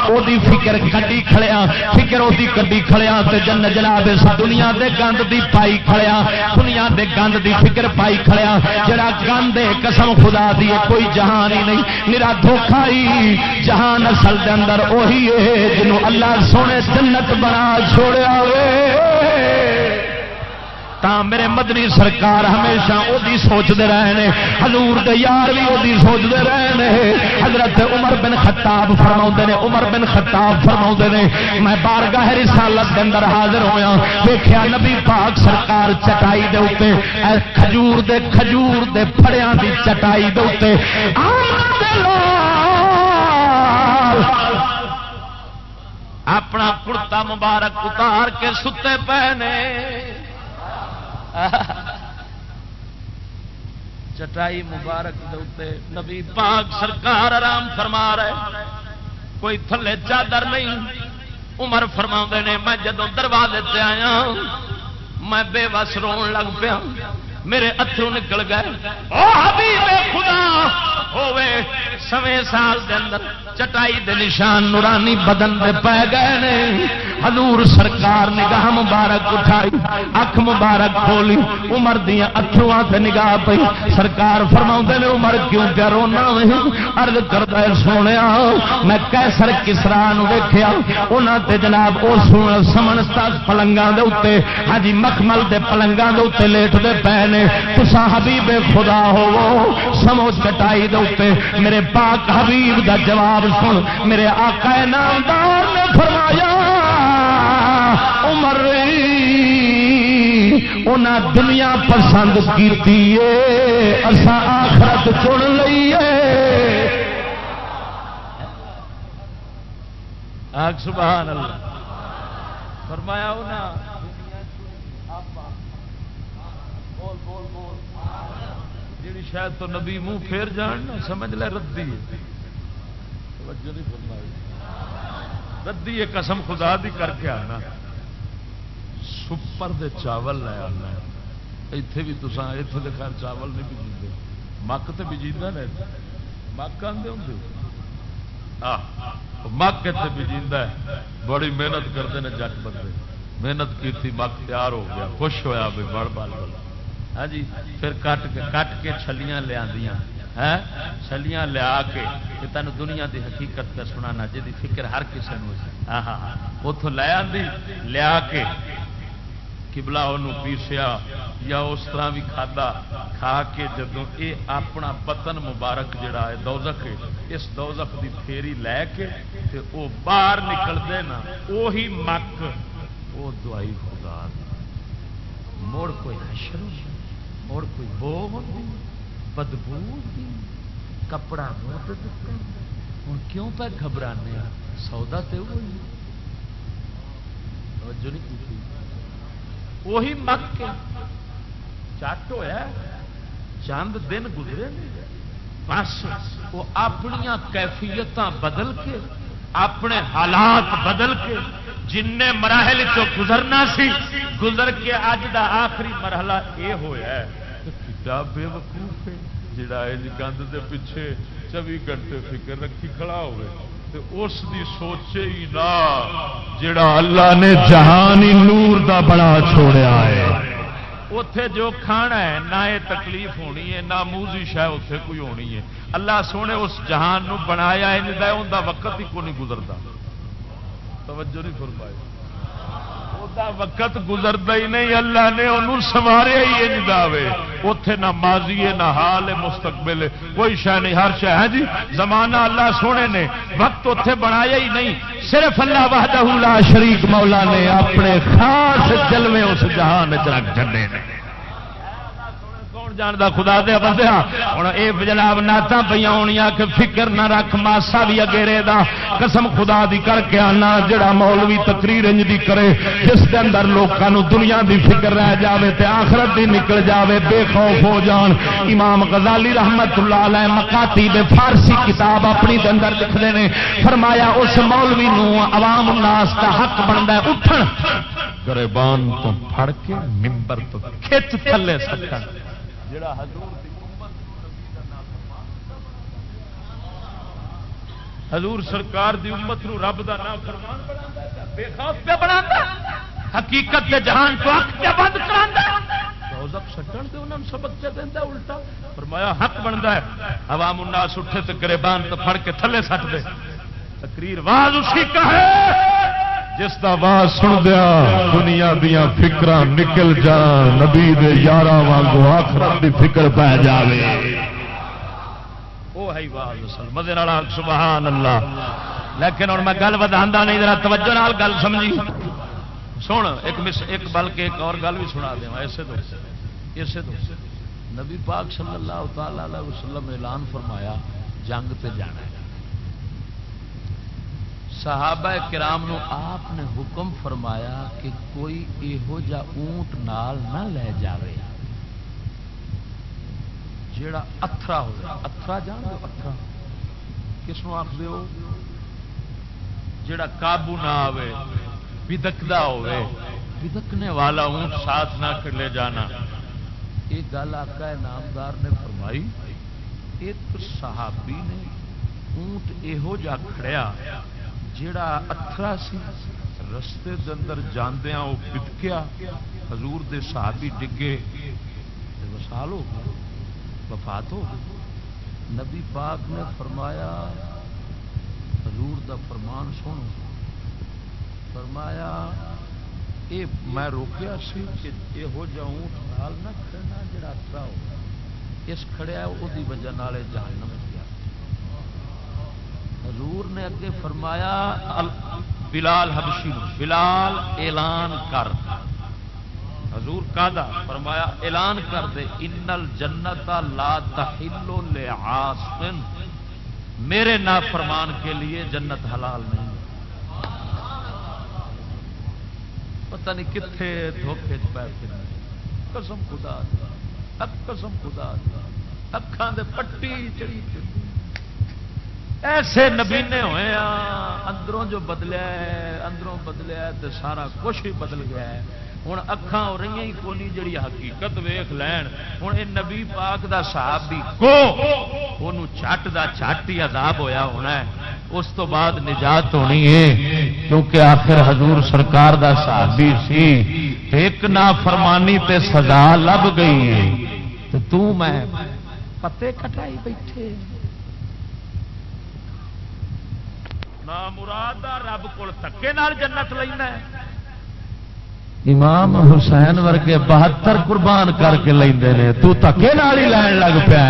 S2: او دی فکر کڈی کھڑیا، فکر او دی کڈی کھڑیا تے جنت جناب اس دنیا دے گند دی پائی کھڑیا، دنیا دے گند دی فکر پائی کھڑیا۔ جڑا گند ہے، قسم خدا دی کوئی جہان ہی نہیں، میرا دھوکا ہی جہان اصل دے اندر وہی ہے، جنوں اللہ سونے جنت بنا چھوڑیا ہوئے۔ تا میرے مدنی سرکار ہمیشہ وہی سوچتے رہے ہیں حضور دے یار بھی وہی سوچتے رہے حضرت عمر بن خطاب فرما نے، عمر بن خطاب فرما نے، میں بارگاہ رسالت کے اندر حاضر ہویا دیکھا نبی پاک سرکار چٹائی دے اتنے کھجور دے کھجور دے پھڑیاں دی چٹائی دے اتنے اپنا کرتا مبارک اتار کے ستے پے نے۔ چٹائی مبارک دے نبی پاک سرکار آرام فرما رہے کوئی تھلے چادر نہیں۔ عمر فرما نے، میں جدو دروازے سے آیا، میں بے بس رو لگ پیا۔ میرے اترو نکل گئے۔ خدا ہوے سویں سال دے اندر چٹائی دے نشان نورانی بدن دے پی گئے نے۔ حضور سرکار نگاہ مبارک اٹھائی، اکھ مبارک کھولی، عمر دیا اترواں سے نگاہ پی سرکار فرما نے، عمر کیوں پیا رونا ارد کرتا ہے سونے میں کیسر کسرا ویخیا انہوں تے جناب او وہ سمن پلنگا دے اتنے ہاں جی مخمل دے پلنگا دے اتنے لیٹتے پے نے۔ تسا حبیب خدا ہو سمو چٹائی دے اتنے میرے پاک حبیب دا جواب سن۔ میرے آقا نامدار نے فرمایا، عمر انہیں دنیا پسند کی اسا آخرت چن لیے سبحان اللہ۔ فرمایا انہیں جی شاید تو نبی منہ پھیر جان سمجھ لے، ردی۔ ردی یہ قسم خدا دی کر کے آنا۔ سپر دے چاول لے آنا۔ اتے بھی تو اتنے خیر چاول نہیں بجیتے مک تو بجیتا نا مک آدھے ہوں مک اتنے بجیتا ہے۔ بڑی محنت کرتے ہیں جٹ بندے۔ محنت کی مک تیار ہو گیا۔ خوش ہوا بھی بڑ بال بڑا ہاں جی پھر کٹ کے کٹ کے چھلیاں لیا ہاں؟ چھلیاں لیا کے تین دنیا دی حقیقت کا سنانا جی فکر ہر کسی نے ہاں ہاں, ہاں۔ اتوں لے آدھی لیا کے کبلا پیسیا یا اس طرح بھی کھدا کھا کے جدو یہ اپنا پتن مبارک جڑا ہے، دوزخ اس دوزخ دی پھیری لے کے تے او باہر نکلتے نا وہی مک وہ دوائی خدا مڑ کوئی حشر مڑ کوئی بو ہوتی بدبو ہوتی کپڑا موت ہوں کیوں پہ گھبرانے ہاں؟ سودا تو ہوئی وہی مک کے چٹ ہوا چند دن گزرے بس وہ اپنی کیفیت بدل کے، اپنے حالات بدل کے جن مراحل چ گزرنا سی، گزر کے اج دا آخری مرحلہ یہ ہوا بے وقوف ہے، جڑا گند دے پیچھے چوبی گھنٹے فکر رکھی کھڑا ہوئے۔ اس دی سوچے ہی نہ، جڑا اللہ نے جہانی نور دا بڑا چھوڑیا ہے۔ اتے جو کھانا ہے، نہ یہ تکلیف ہونی ہے، نہ موزی شاید اتے کوئی ہونی ہے۔ اللہ سونے اس جہان نو بنایا ان کا وقت ہی کو نہیں گزرتا۔ توجہ نہیں فرمائی۔ وقت گزرتا ہی نہیں، اللہ نے انہوں سوارے ہی دے اتے نہ ماضی ہے، نہ حال ہے، مستقبل کوئی شہ نہیں، ہر شہ ہے جی۔ زمانہ اللہ سونے نے وقت اتے بنایا ہی نہیں۔ صرف اللہ وحدہ لا شریک مولا نے اپنے خاص جلوے اس جہان چ چڈے جانتا خدا دیا بندیا ہوں یہ جناب نعت پہ ہونی کہ فکر نہ رکھ، ماسا بھی اگیرے دا۔ قسم خدا دی کر کے آنا، جڑا مولوی تقریر انج دی کرے، جس کے اندر لوگوں دنیا دی فکر رہ جاوے تے آخرت دی نکل جاوے، بے خوف ہو جان۔ امام غزالی رحمت اللہ علیہ مکاتی بے فارسی کتاب اپنی دے اندر لکھتے ہیں فرمایا اس مولوی نو عوام الناس کا حق بنتا ہے، اٹھن۔ گریبان تو پھڑ کے ممبر تو کھچ تھلے سکن جڑا حضور حضور سرکار دی امت نو رب دا نام فرمان بے خوف پہ بنا حقیقت دے جہان کو حق پہ بند کراندا روزب سٹن دے انہاں سبق چ دیندا الٹا۔ فرمایا، حق بندا ہے۔ عوام الناس اٹھے تے گریبان تے پھڑ کے تھلے سٹ دے۔ تقریر واز اسی کا ہے۔ جس کا آواز سن دیا، دنیا دیا فکر نکل جان، نبی دے یار واگو آخر کی فکر پی جائے سبحان اللہ۔ لیکن ہوں میں گل ودا نہیں، ذرا توجہ نال گل سمجھی۔ سن، ایک ایک بلکہ ایک اور گل بھی سنا دیا اسے دو۔ اسے دو۔ نبی پاک صلی اللہ تعالی علیہ وسلم اعلان فرمایا، جنگ تے جانا ہے۔ صحابہ کرام نو آپ نے حکم فرمایا کہ کوئی یہو جا اونٹ نال نہ لے جاوے۔ جیڑا اترا ہو اترا جان دو اترا کس آخ ہو؟ جیڑا قابو نہ آوے بدکدا ہوئے۔ بدکنے والا اونٹ ساتھ نہ کر لے جانا۔ یہ گل آقا نامدار نے فرمائی۔ ایک صحابی نے اونٹ یہو جا کھڑیا۔ جیڑا اترا سی رستے دے اندر جاندیاں وہ پٹکیا حضور دے صحابی ڈگے وسال ہو گئے، وفات ہو نبی پاک نے فرمایا، حضور دا فرمان سنو۔ فرمایا، اے میں روکیا سی کہ یہو جا اونٹ نال نہ کھڑنا جڑا اترا ہو، اس کھڑیا وہ وجہ جہنم حضور نے اگے فرمایا بلال حبشی بلال اعلان کر۔ حضور کا فرمایا، اعلان کر دے۔ انل جنت لا تحلو لعاصم میرے نا فرمان کے لیے جنت حلال نہیں۔ پتہ نہیں کتنے دھوکھے پیر قسم خدا قسم خدا اکھان دے پٹی چڑی ایسے نبینے ہوئے اندروں جو بدلیا ہے اندروں بدلیا ہے تو سارا کچھ ہی بدل گیا ہے۔ ہوں اکھان ہو رہی ہی کونی جڑی حقیقت ویخ لین۔ ہوں یہ نبی پاک دا صاحب بھی کو چھٹ دا چھٹ ہی عذاب ہویا ہونا ہے۔ اس تو بعد نجات ہونی ہے، کیونکہ آخر حضور سرکار دا صحابی سی۔ ایک نا فرمانی تے سزا لب گئی ہے۔ تو میں پتے کٹائی بیٹھے۔ مراد رب کو تکے جنت لینا امام حسین ورگے بہتر قربان کر کے لے تو تکے ہی لین لگ پیا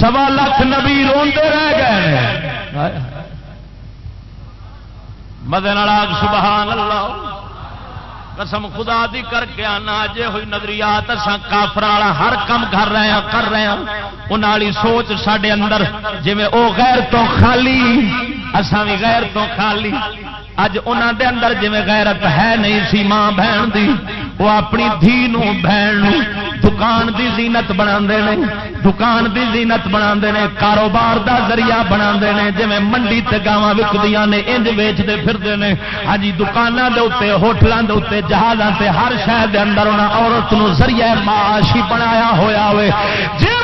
S2: سوا لاکھ نبی روندے رہ گئے مدن سبحان اللہ۔ قسم خدا دی کر کے آنا، جے ہوئی نظریات اساں کافر والا ہر کم کر رہے ہیں کر رہے ہیں ان سوچ سڈے اندر جی وہ غیر تو خالی، اساں بھی غیر تو خالی۔ اج انہوں دے اندر جی غیرت ہے نہیں سی ماں بہن دی، وہ اپنی دھی نو بہن نو دکان دی زینت بنا دکان دی زینت بنا کاروبار دا ذریعہ بنا جی منڈی تے گاواں وکدیاں نے، انج ویچتے پھرتے ہیں ہاں جی دکانوں کے اتنے ہوٹلوں کے اتنے جہازوں سے ہر شہر دے اندر انہیں عورت نو ذریعہ معاش ہی بنایا ہوا ہوئے۔ جی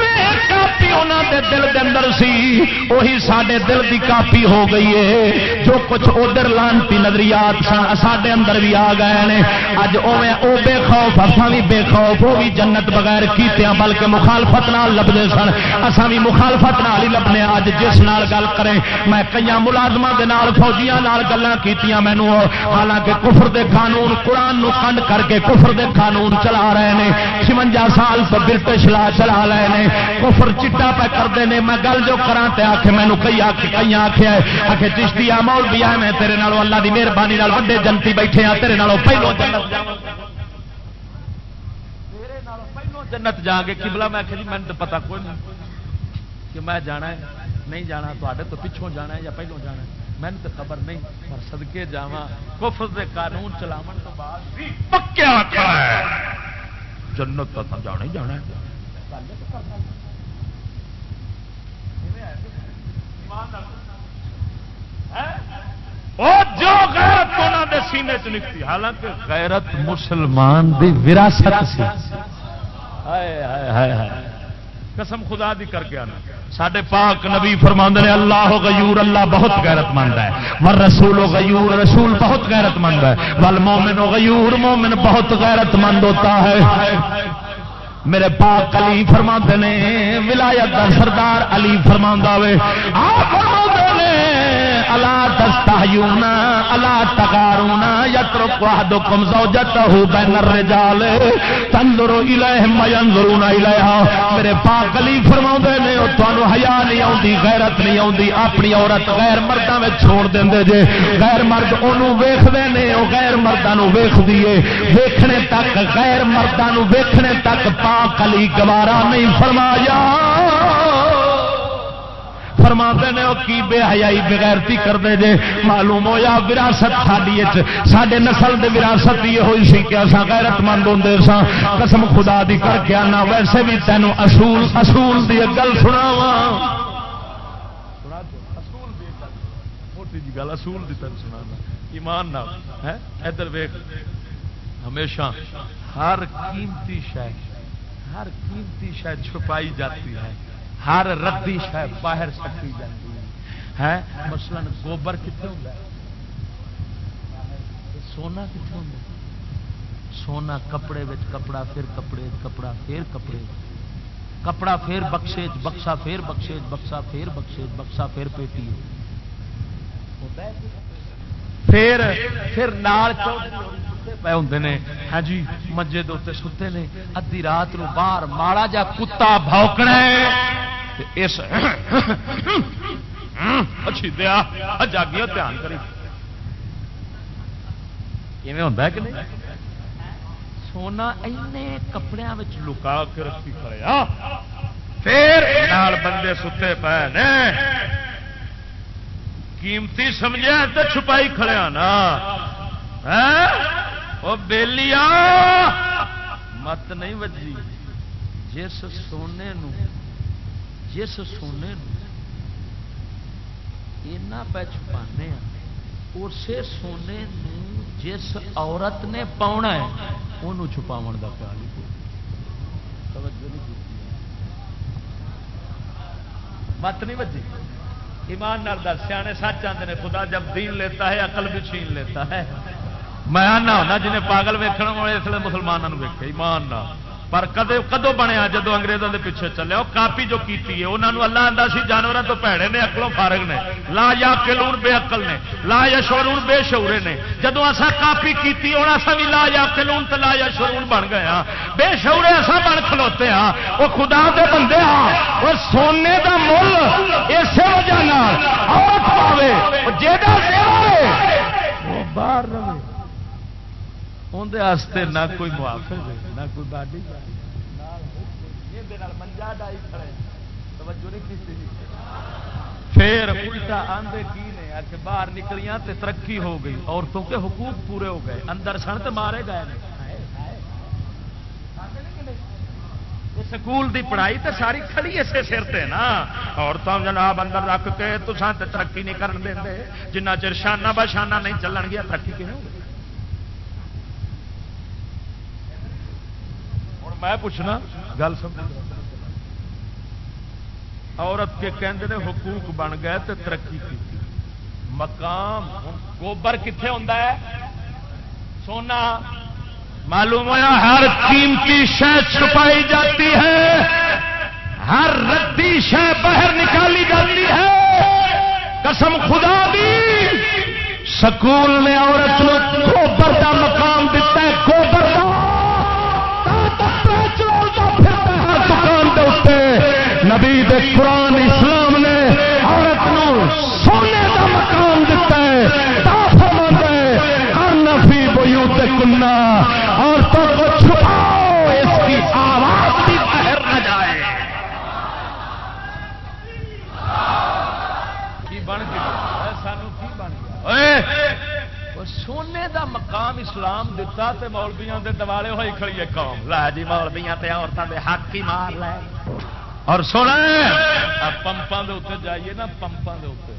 S2: کاپی انہوں دے دل دے اندر سی وہی سڈے دل دی کاپی ہو گئی ہے۔ جو کچھ ادھر لانتی نظریات سن سڈے اندر بھی آ گئے ہیں اج او بے خوف اصا بھی بے خوف۔ وہ بھی جنت بغیر کیتیا بلکہ مخالفت نال سن۔ اصا بھی مخالفت نال ہی لبنے اج جس نال گل کریں، میں کئی ملازمہ دے نال، فوجیاں نال گلاں کیتیاں مینوں۔ حالانکہ کفر دے قانون قرآن نو کنڈ کر کے کفر دے قانون چلا رہے ہیں چھونجا سال تو برٹش لا چلا رہے ہیں کفر چٹا پہ کرتے ہیں میں گل جو کرا تے آخ مینو کئی آخ کئی آخیا آ کے چشتی آ مول بھی آ میں تیرے نالوں، اللہ دی مہربانی وڈے جنتی بیٹھے آ تیرے نالوں پہلو جنت جا کے کبلا میں آخیا جی میں تو پتا کوئی نہیں کہ میں جانا ہے، نہیں جانا تے تو پچھوں جانا ہے یا پہلوں جانا ہے۔ میں تو خبر نہیں، پر سدکے جا کفر دے قانون چلاو تو بعد پکیا جنت تو جانا ہی جانا ہے۔ جو غیرت دے سینے چ نکتی، حالانکہ غیرت مسلمان دی وراثت سی۔ قسم خدا دی کر کے آنا۔ سڈے پاک نبی فرما نے، اللہ ہو غیور اللہ بہت غیرت مند ہے۔ مر رسول و غیور رسول بہت غیرت مند ہے۔ ول مومن و غیور مومن بہت غیرت مند ہوتا ہے۔ میرے پاک علی فرما نے ولایت سردار علی فرما وے۔ الا تستحیون الا تغارون یترک احدکم زوجته بین الرجال تنظر الیہم وینظرون الیہا میرے پاک علی فرماوندے نے، او تانوں حیا نہیں اوندی غیرت نہیں اوندی اپنی عورت غیر مرداں وچ چھوڑ دیندے جے۔ غیر مرد اونوں ویکھدے نے، او غیر مرداں نو ویکھدی اے ویکھنے تک غیر مرداں نو ویکھنے تک پاک علی گوارا نہیں فرمایا۔ فرما نے وہ کی بے حیائی بغیرتی کرتے جے؟ معلوم ہوا وراثت ساری سڈے نسل دے وراثت یہ ہوئی سی کہ اصا غیرت مند ہوں سا قسم خدا دی کر کے آنا، ویسے بھی تینوں اصول اصول دی گل سنا جی گل، اصول دی تین سنا ایمان ادھر ویخ ہمیشہ ہر قیمتی شہ ہر قیمتی شہ چھپائی جاتی ہے۔ ہر ردی شہ باہر سکی جاتی ہے۔ مثلاً گوبر کتنے ہوتا ہے سونا کتنے ہوتا سونا کپڑے وچ کپڑا پھر کپڑے، کپڑا پھر کپڑے۔ کپڑا پھر بخشے بکسا پھر بخشے بکسا پھر بخشے بکسا پھر پیٹی۔ پھر پھر نال پے ہوں نے۔ ہاں جی مجھے دے ستے نے۔ ادی رات نو باہر ماڑا جا کتا بھوکنا اس دیا جاگیا دھیان کری۔ ہوتا ہے کہ نہیں؟ سونا این کپڑے لکا کے رکھی کھڑیا۔ پھر بندے ستے پے نے۔ قیمتی سمجھا تو چھپائی کھڑیا نا۔ وہ بےلیا مت نہیں وجی۔ جس سونے نو، جس سونے پہ چھپانے اسی سونے جس عورت نے پاؤنا ہے وہ چھپاو کا خیال ہی مت نہیں بجی ایمان نال سیانے سچ آتے ہیں خدا جب دین لیتا ہے، عقل بھی چھین لیتا ہے۔ میں آنا ہونا جنہیں پاگل ویکن والے اس لیے مسلمانوں ویکے ایمان نہ پر کدے کدو بنیا جدو انگریزوں کے پیچھے چلے؟ وہ کاپی جو کیتی ہے انہوں نے اللہ آتا سی جانوروں تو پیڑے نے اکلوں فارغ نے۔ لا یا کلون بے اکل نے، لا یا شورون بے شعورے نے۔ جدو اصا کاپی کیتی ہوں اصا بھی لا یا کلون تو لا یا شورون بن گئے ہاں۔ بے شعورے اصا بن کھلوتے ہاں۔ وہ خدا دے بندے ہاں وہ سونے کا مل اسی وجہ عورت پاوے جا باہر رہے اندر نہ کوئی محافظ نہ کوئی باڈی پھر الٹا آندے کی نے کہ باہر نکلیاں تے ترقی ہو گئی، عورتوں کے حقوق پورے ہو گئے، اندر سن تو مارے گئے سکول دی پڑھائی تے ساری کھڑی اسے سر تے نا۔ عورتوں جناب اندر رکھ کے تو تے ترقی نہیں کرن دیں جنہ چر شانہ بشانہ نہیں چلن گیا، ترقی کیوں اور میں پوچھنا، گل سمجھ عورت کے کہندے نے حقوق بن گئے تے ترقی کی مقام گوبر کتنے ہوتا ہے؟ سونا، معلوم ہوا ہر قیمتی شہ چھپائی جاتی ہے۔ ہر ردی شہ باہر نکالی جاتی ہے۔ قسم خدا دی، سکول نے عورت کو گوبر کا نبی دے قرآن اسلام نے عورت نو سونے کا مقام دیتا ہے ہر نفی بویو کنہ عورتوں کو چھپاؤ اس کی آواز بھی باہر نہ جائے۔ بن گیا سانو کی بن گیا سونے دا مقام اسلام دتا تے مولبیاں دے دوالے ہوئی کھڑی ہے قوم۔ لا جی مولبیاں تے عورتوں دے حق ہی مار لے۔ اور سونا پمپاں دے اتنے جائیے نا، پمپاں دے اتنے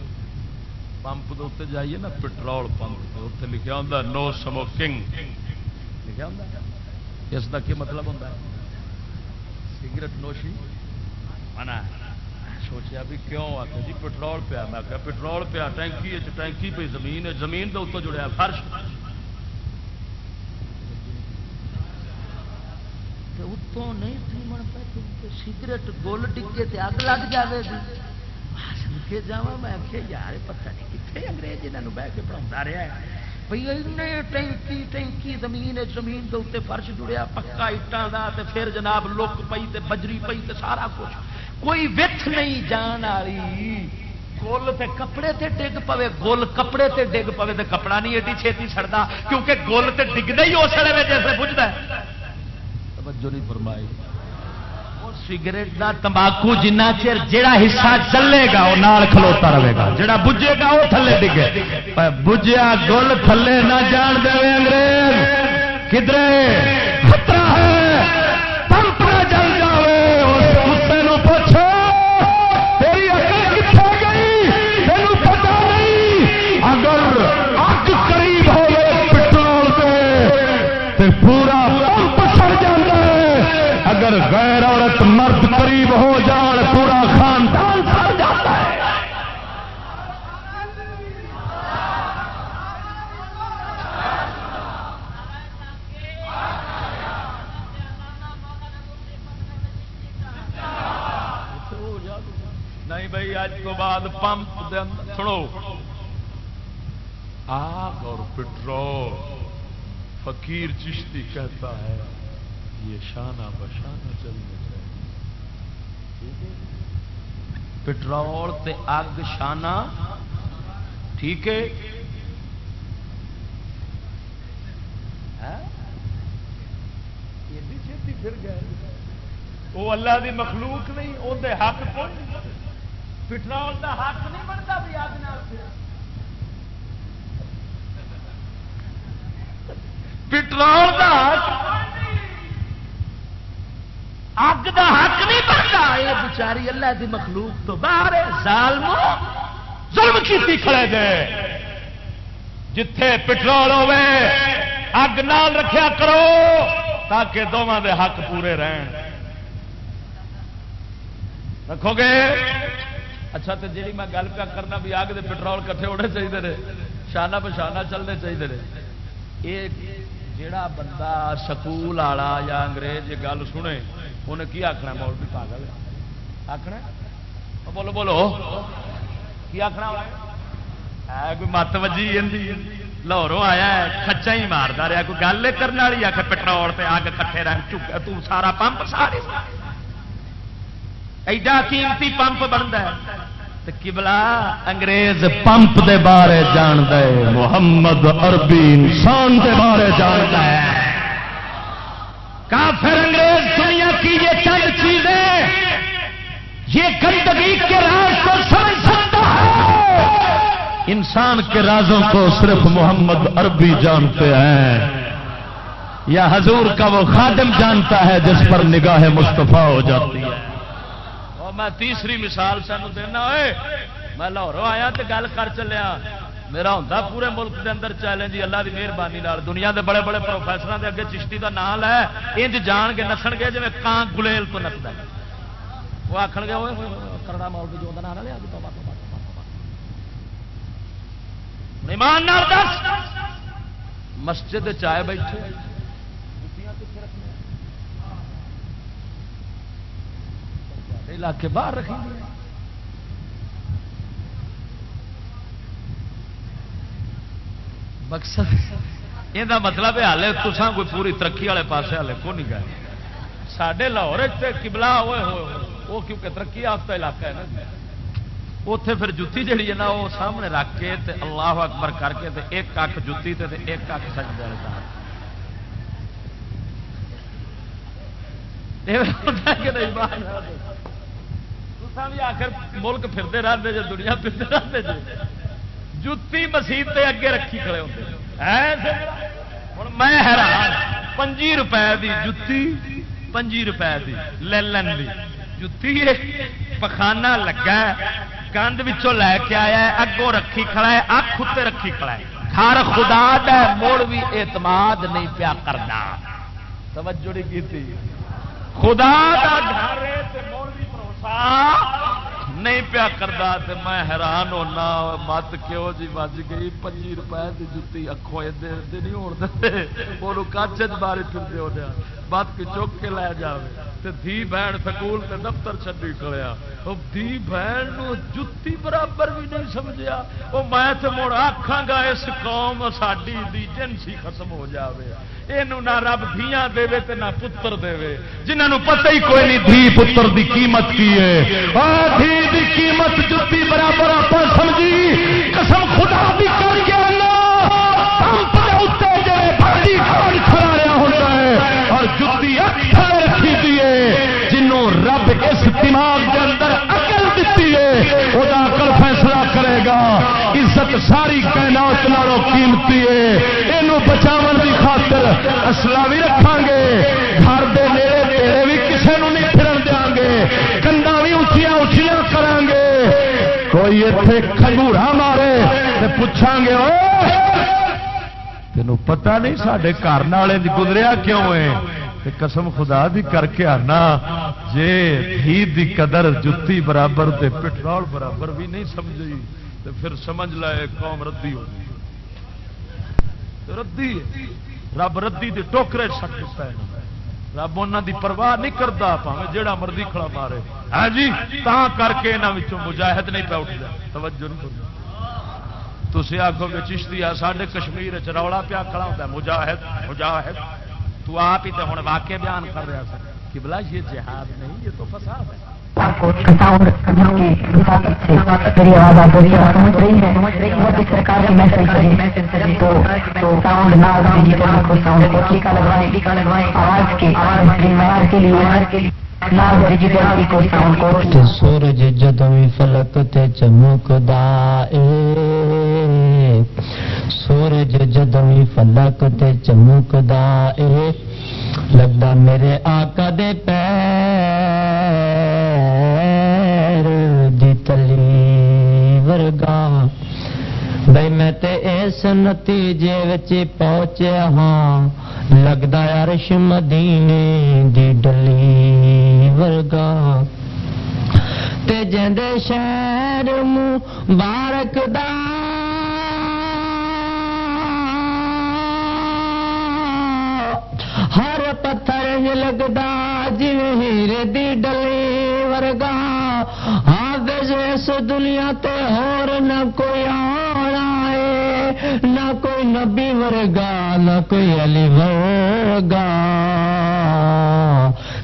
S2: پمپ دے اتنے جائیے نا پٹرول پمپ اتنے لکھا ہوں نو سموکنگ۔ لکھا ہوں اس کا کی مطلب ہوتا ہے؟ سگریٹ نوشی؟ منع سوچا بھی کیوں؟ آ جی پٹرول پیا۔ میں آ پٹرول پیا، ٹینکی ٹینکی پہ زمین زمین کے اتوں جڑیا فرش۔ اتوں نہیں تھیمن پہ سگریٹ گول ڈگے تے اگ لگ جائے گی کے جا میں آخیا، یار پتہ نہیں کتنے انگریز یہاں بہ کے پڑھا رہا ہے۔ بھائی ٹینکی ٹینکی زمین زمین کے اتنے فرش جڑیا، پکا اٹان کا پھر جناب لک پئی تے بجری پئی تے سارا کچھ۔ کوئی وتھ نہیں جان والی۔ گول تے کپڑے تے ڈگ پوے، گول کپڑے تے ڈگ پوے تے کپڑا نہیں ایڈی چھتی سڑتا کیونکہ گول تے ڈگنا ہی اس سڑے جیسے بجتا ہے۔ توجہ نہیں فرمائی۔ سگریٹ کا تمباکو جنہ چر جڑا حصہ چلے گا وہ نال کھلوتا رہے گا۔ جڑا بجے گا وہ تھلے ڈگے۔ بجیا گل تھلے نہ جان دے انگریز۔ کدھر خطرہ ہے۔ اگر غیر عورت مرد قریب ہو جان، پورا خاندان سڑ جاتا ہے۔ نہیں بھائی اج تو بعد پمپ سنو۔ آگ اور پٹرول، فقیر چشتی کہتا ہے۔ یہ شانہ بشانہ چلنا چاہیے۔ پٹرول تے اگ شانہ ٹھیک ہے؟ پھر گئے۔ وہ اللہ دی مخلوق نہیں وہ حق کون؟ پٹرول دا حق نہیں بنتا بھی اگ پٹرول دا حق اگ دا حق نہیں بنتا۔ یہ بچاری اللہ دی مخلوق تو باہر ظالم ظلم کی کھڑے دے۔ جتھے پٹرول ہوے اگ نال رکھیا کرو تاکہ دونوں دے حق پورے رہن۔ رکھو گے؟ اچھا تو جی میں گل پہ کرنا بھی اگ دے پٹرول کٹھے ہونے چاہیے رہے شانہ بشانہ چلنے چاہیے رہے یہ جڑا بندہ سکول والا یا انگریز یہ گل سنے انہیں کی آخنا مول بھی پاگل آخنا بولو بولو کی آخنا کوئی مت وجی لاہوروں آیا کچا ہی مارتا رہا کوئی گل کرنے والی آخ پٹرول پہ اگ کٹھے رہ چکا تو سارا پمپ سارے ایڈا قیمتی پمپ بنتا ہے کبلا انگریز پمپ دے بارے جان دے محمد عربی انسان دے بارے جان ہے کافر انگریز کی یہ چند چیزیں یہ گندگی کے راز کو سمجھ سکتا ہے۔ انسان کے رازوں کو صرف محمد عربی جانتے ہیں۔ یا حضور کا وہ خادم جانتا ہے جس پر نگاہ مصطفیٰ ہو جاتی ہے۔ اور میں تیسری مثال سانو دینا ہوئے۔ میں لاہوروں آیا تو گل کر چلیا میرا ہوں پورے ملک دے اندر چیلنج اللہ کی مہربانی دنیا دے بڑے بڑے پروفیسروں دے اگے چشتی کا نام ہے انج جان کے نسن گے جی کان گلیل تو نستا وہ آخر گے کرنا مول بھی جو نام لیا ایمان دس۔ مسجد چائے بیٹھے۔ علاقے باہر رکھیں گے مقصد یہ مطلب ہے ہالے تسان کوئی پوری ترقی والے پاس ہالے کو نہیں گئے سڈے لاہور کبلا ہوئے ہوئے وہ کیونکہ ترقی یافتہ علاقہ ہے نا اتے پھر جتی جہی ہے نا وہ سامنے رکھ کے تے اللہ اکبر کر کے تے ایک کھ جتی تے تے ایک کھ سج جائے آخر ملک پھرتے رہتے جی دنیا پھرتے رہتے جی جتی مسیح تے اگے رکھی کھڑے ہوتے میں حیران، پنجی روپے کی جتی، پنجی روپے کی لین کی جتی پخانا لگا کندھ لے کے آیا اگوں رکھی کھڑا ہے اک اتنے رکھی کھڑا ہے۔ ہر خدا دا موڑ بھی اعتماد نہیں پیا کرنا۔ توجہ نہیں کی خدا دا گھر موڑ بھی بھروسہ۔ نہیں پیا کرتا تو میں حیران ہونا، مت کیوں جی بج گئی پچی روپئے کی جتی اکھوں ادھر نہیں ہوتے وہ کچھ بارے پھرتے ہو جا بت کے چک کے لے جائے تو دھی بہن سکول تے دفتر چڈی کھڑیا۔ دھی بہن جتی برابر بھی نہیں سمجھا وہ میں تو مڑ آخا گا، اس قوم ساری جنسی ختم ہو جاوے۔ یہ نہ رب دیا دے تے نہ پتر دے جنہوں پتہ ہی کوئی نہیں، دھی پتر دی قیمت کی ہے۔ دھی دی قیمت جتی برابر آپ سمجھی۔ قسم خدا دی کر کے اور جتی اکثر رکھی دیے جنوں رب اس دماغ کے اندر اکل دیتی ہے وہ اکل فیصلہ کرے گا۔ عزت ساری کائنات نالوں قیمتی ہے۔ یہ بچاؤ کی خاطر اصلا بھی رکھا گے گھر دے نیڑے تیرے بھی کسی نے نہیں پھرن دیا گے کندا بھی اچیا اچیا کر گے کوئی اتنے کھجورا مارے پوچھا گے تینوں پتا نہیں سڈے گھر والے گزریا کیوں ہے؟ قسم خدا دی کر کے آنا، جے دی قدر جتی برابر تے پٹرول برابر بھی نہیں سمجھی تو پھر سمجھ لائے قوم ردی ہو ردی رب ردی دے ٹوکرے سٹ ہے۔ رب انہوں دی پرواہ نہیں کرتا پاوے جیڑا مرضی کھڑا مارے۔ ہاں جی۔ تا کر کے یہاں مجاہد نہیں پہ اٹھتا توجہ نہیں کرتا تھی آگو گے چشتی آ سارے کشمیر رولا پیا کھڑا ہوتا ہے۔ مجاہد مجاہد۔ تو آپ ہی تو ہوں واقع بیان کر رہا سر کہ بلا یہ جہاد نہیں یہ تو فساد ہے۔
S6: سورج جدو فلک تے چمکدا سورج جدو فلک تے چمکدا لگتا میرے آقا دے پیر دی تلی ورگا۔ بھائی میں تے اس نتیجے وچ پہنچیا ہاں۔ لگتا عرش مدینے دی ڈلی ورگا۔ تے جندے شہر مبارک دا۔ ہر پتھر لگتا جی ہیرے دی ڈلی ورگا۔ اس دنیا تے ہور نہ کوئی آنا ہے نہ کوئی نبی ورگا، نہ کوئی علی ورگا،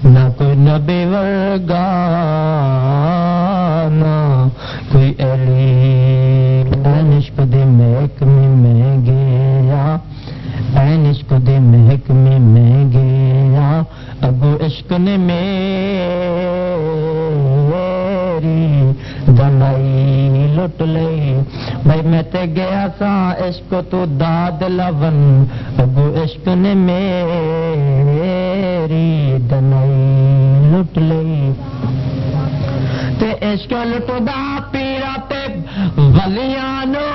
S6: نہ کوئی نبی ورگا، نہ کوئی علی نشپ دے محکمے میں گیا، اے نشپ دے محکمے میں گیا، ابو عشق نے میری دنائی لٹ لئی۔ بھائی میں تے گیا سا عشق تو داد لون۔ ابو عشق نے میری دنائی لٹ لئی۔ تے عشق لٹدا پیرا تے ولیاں نو۔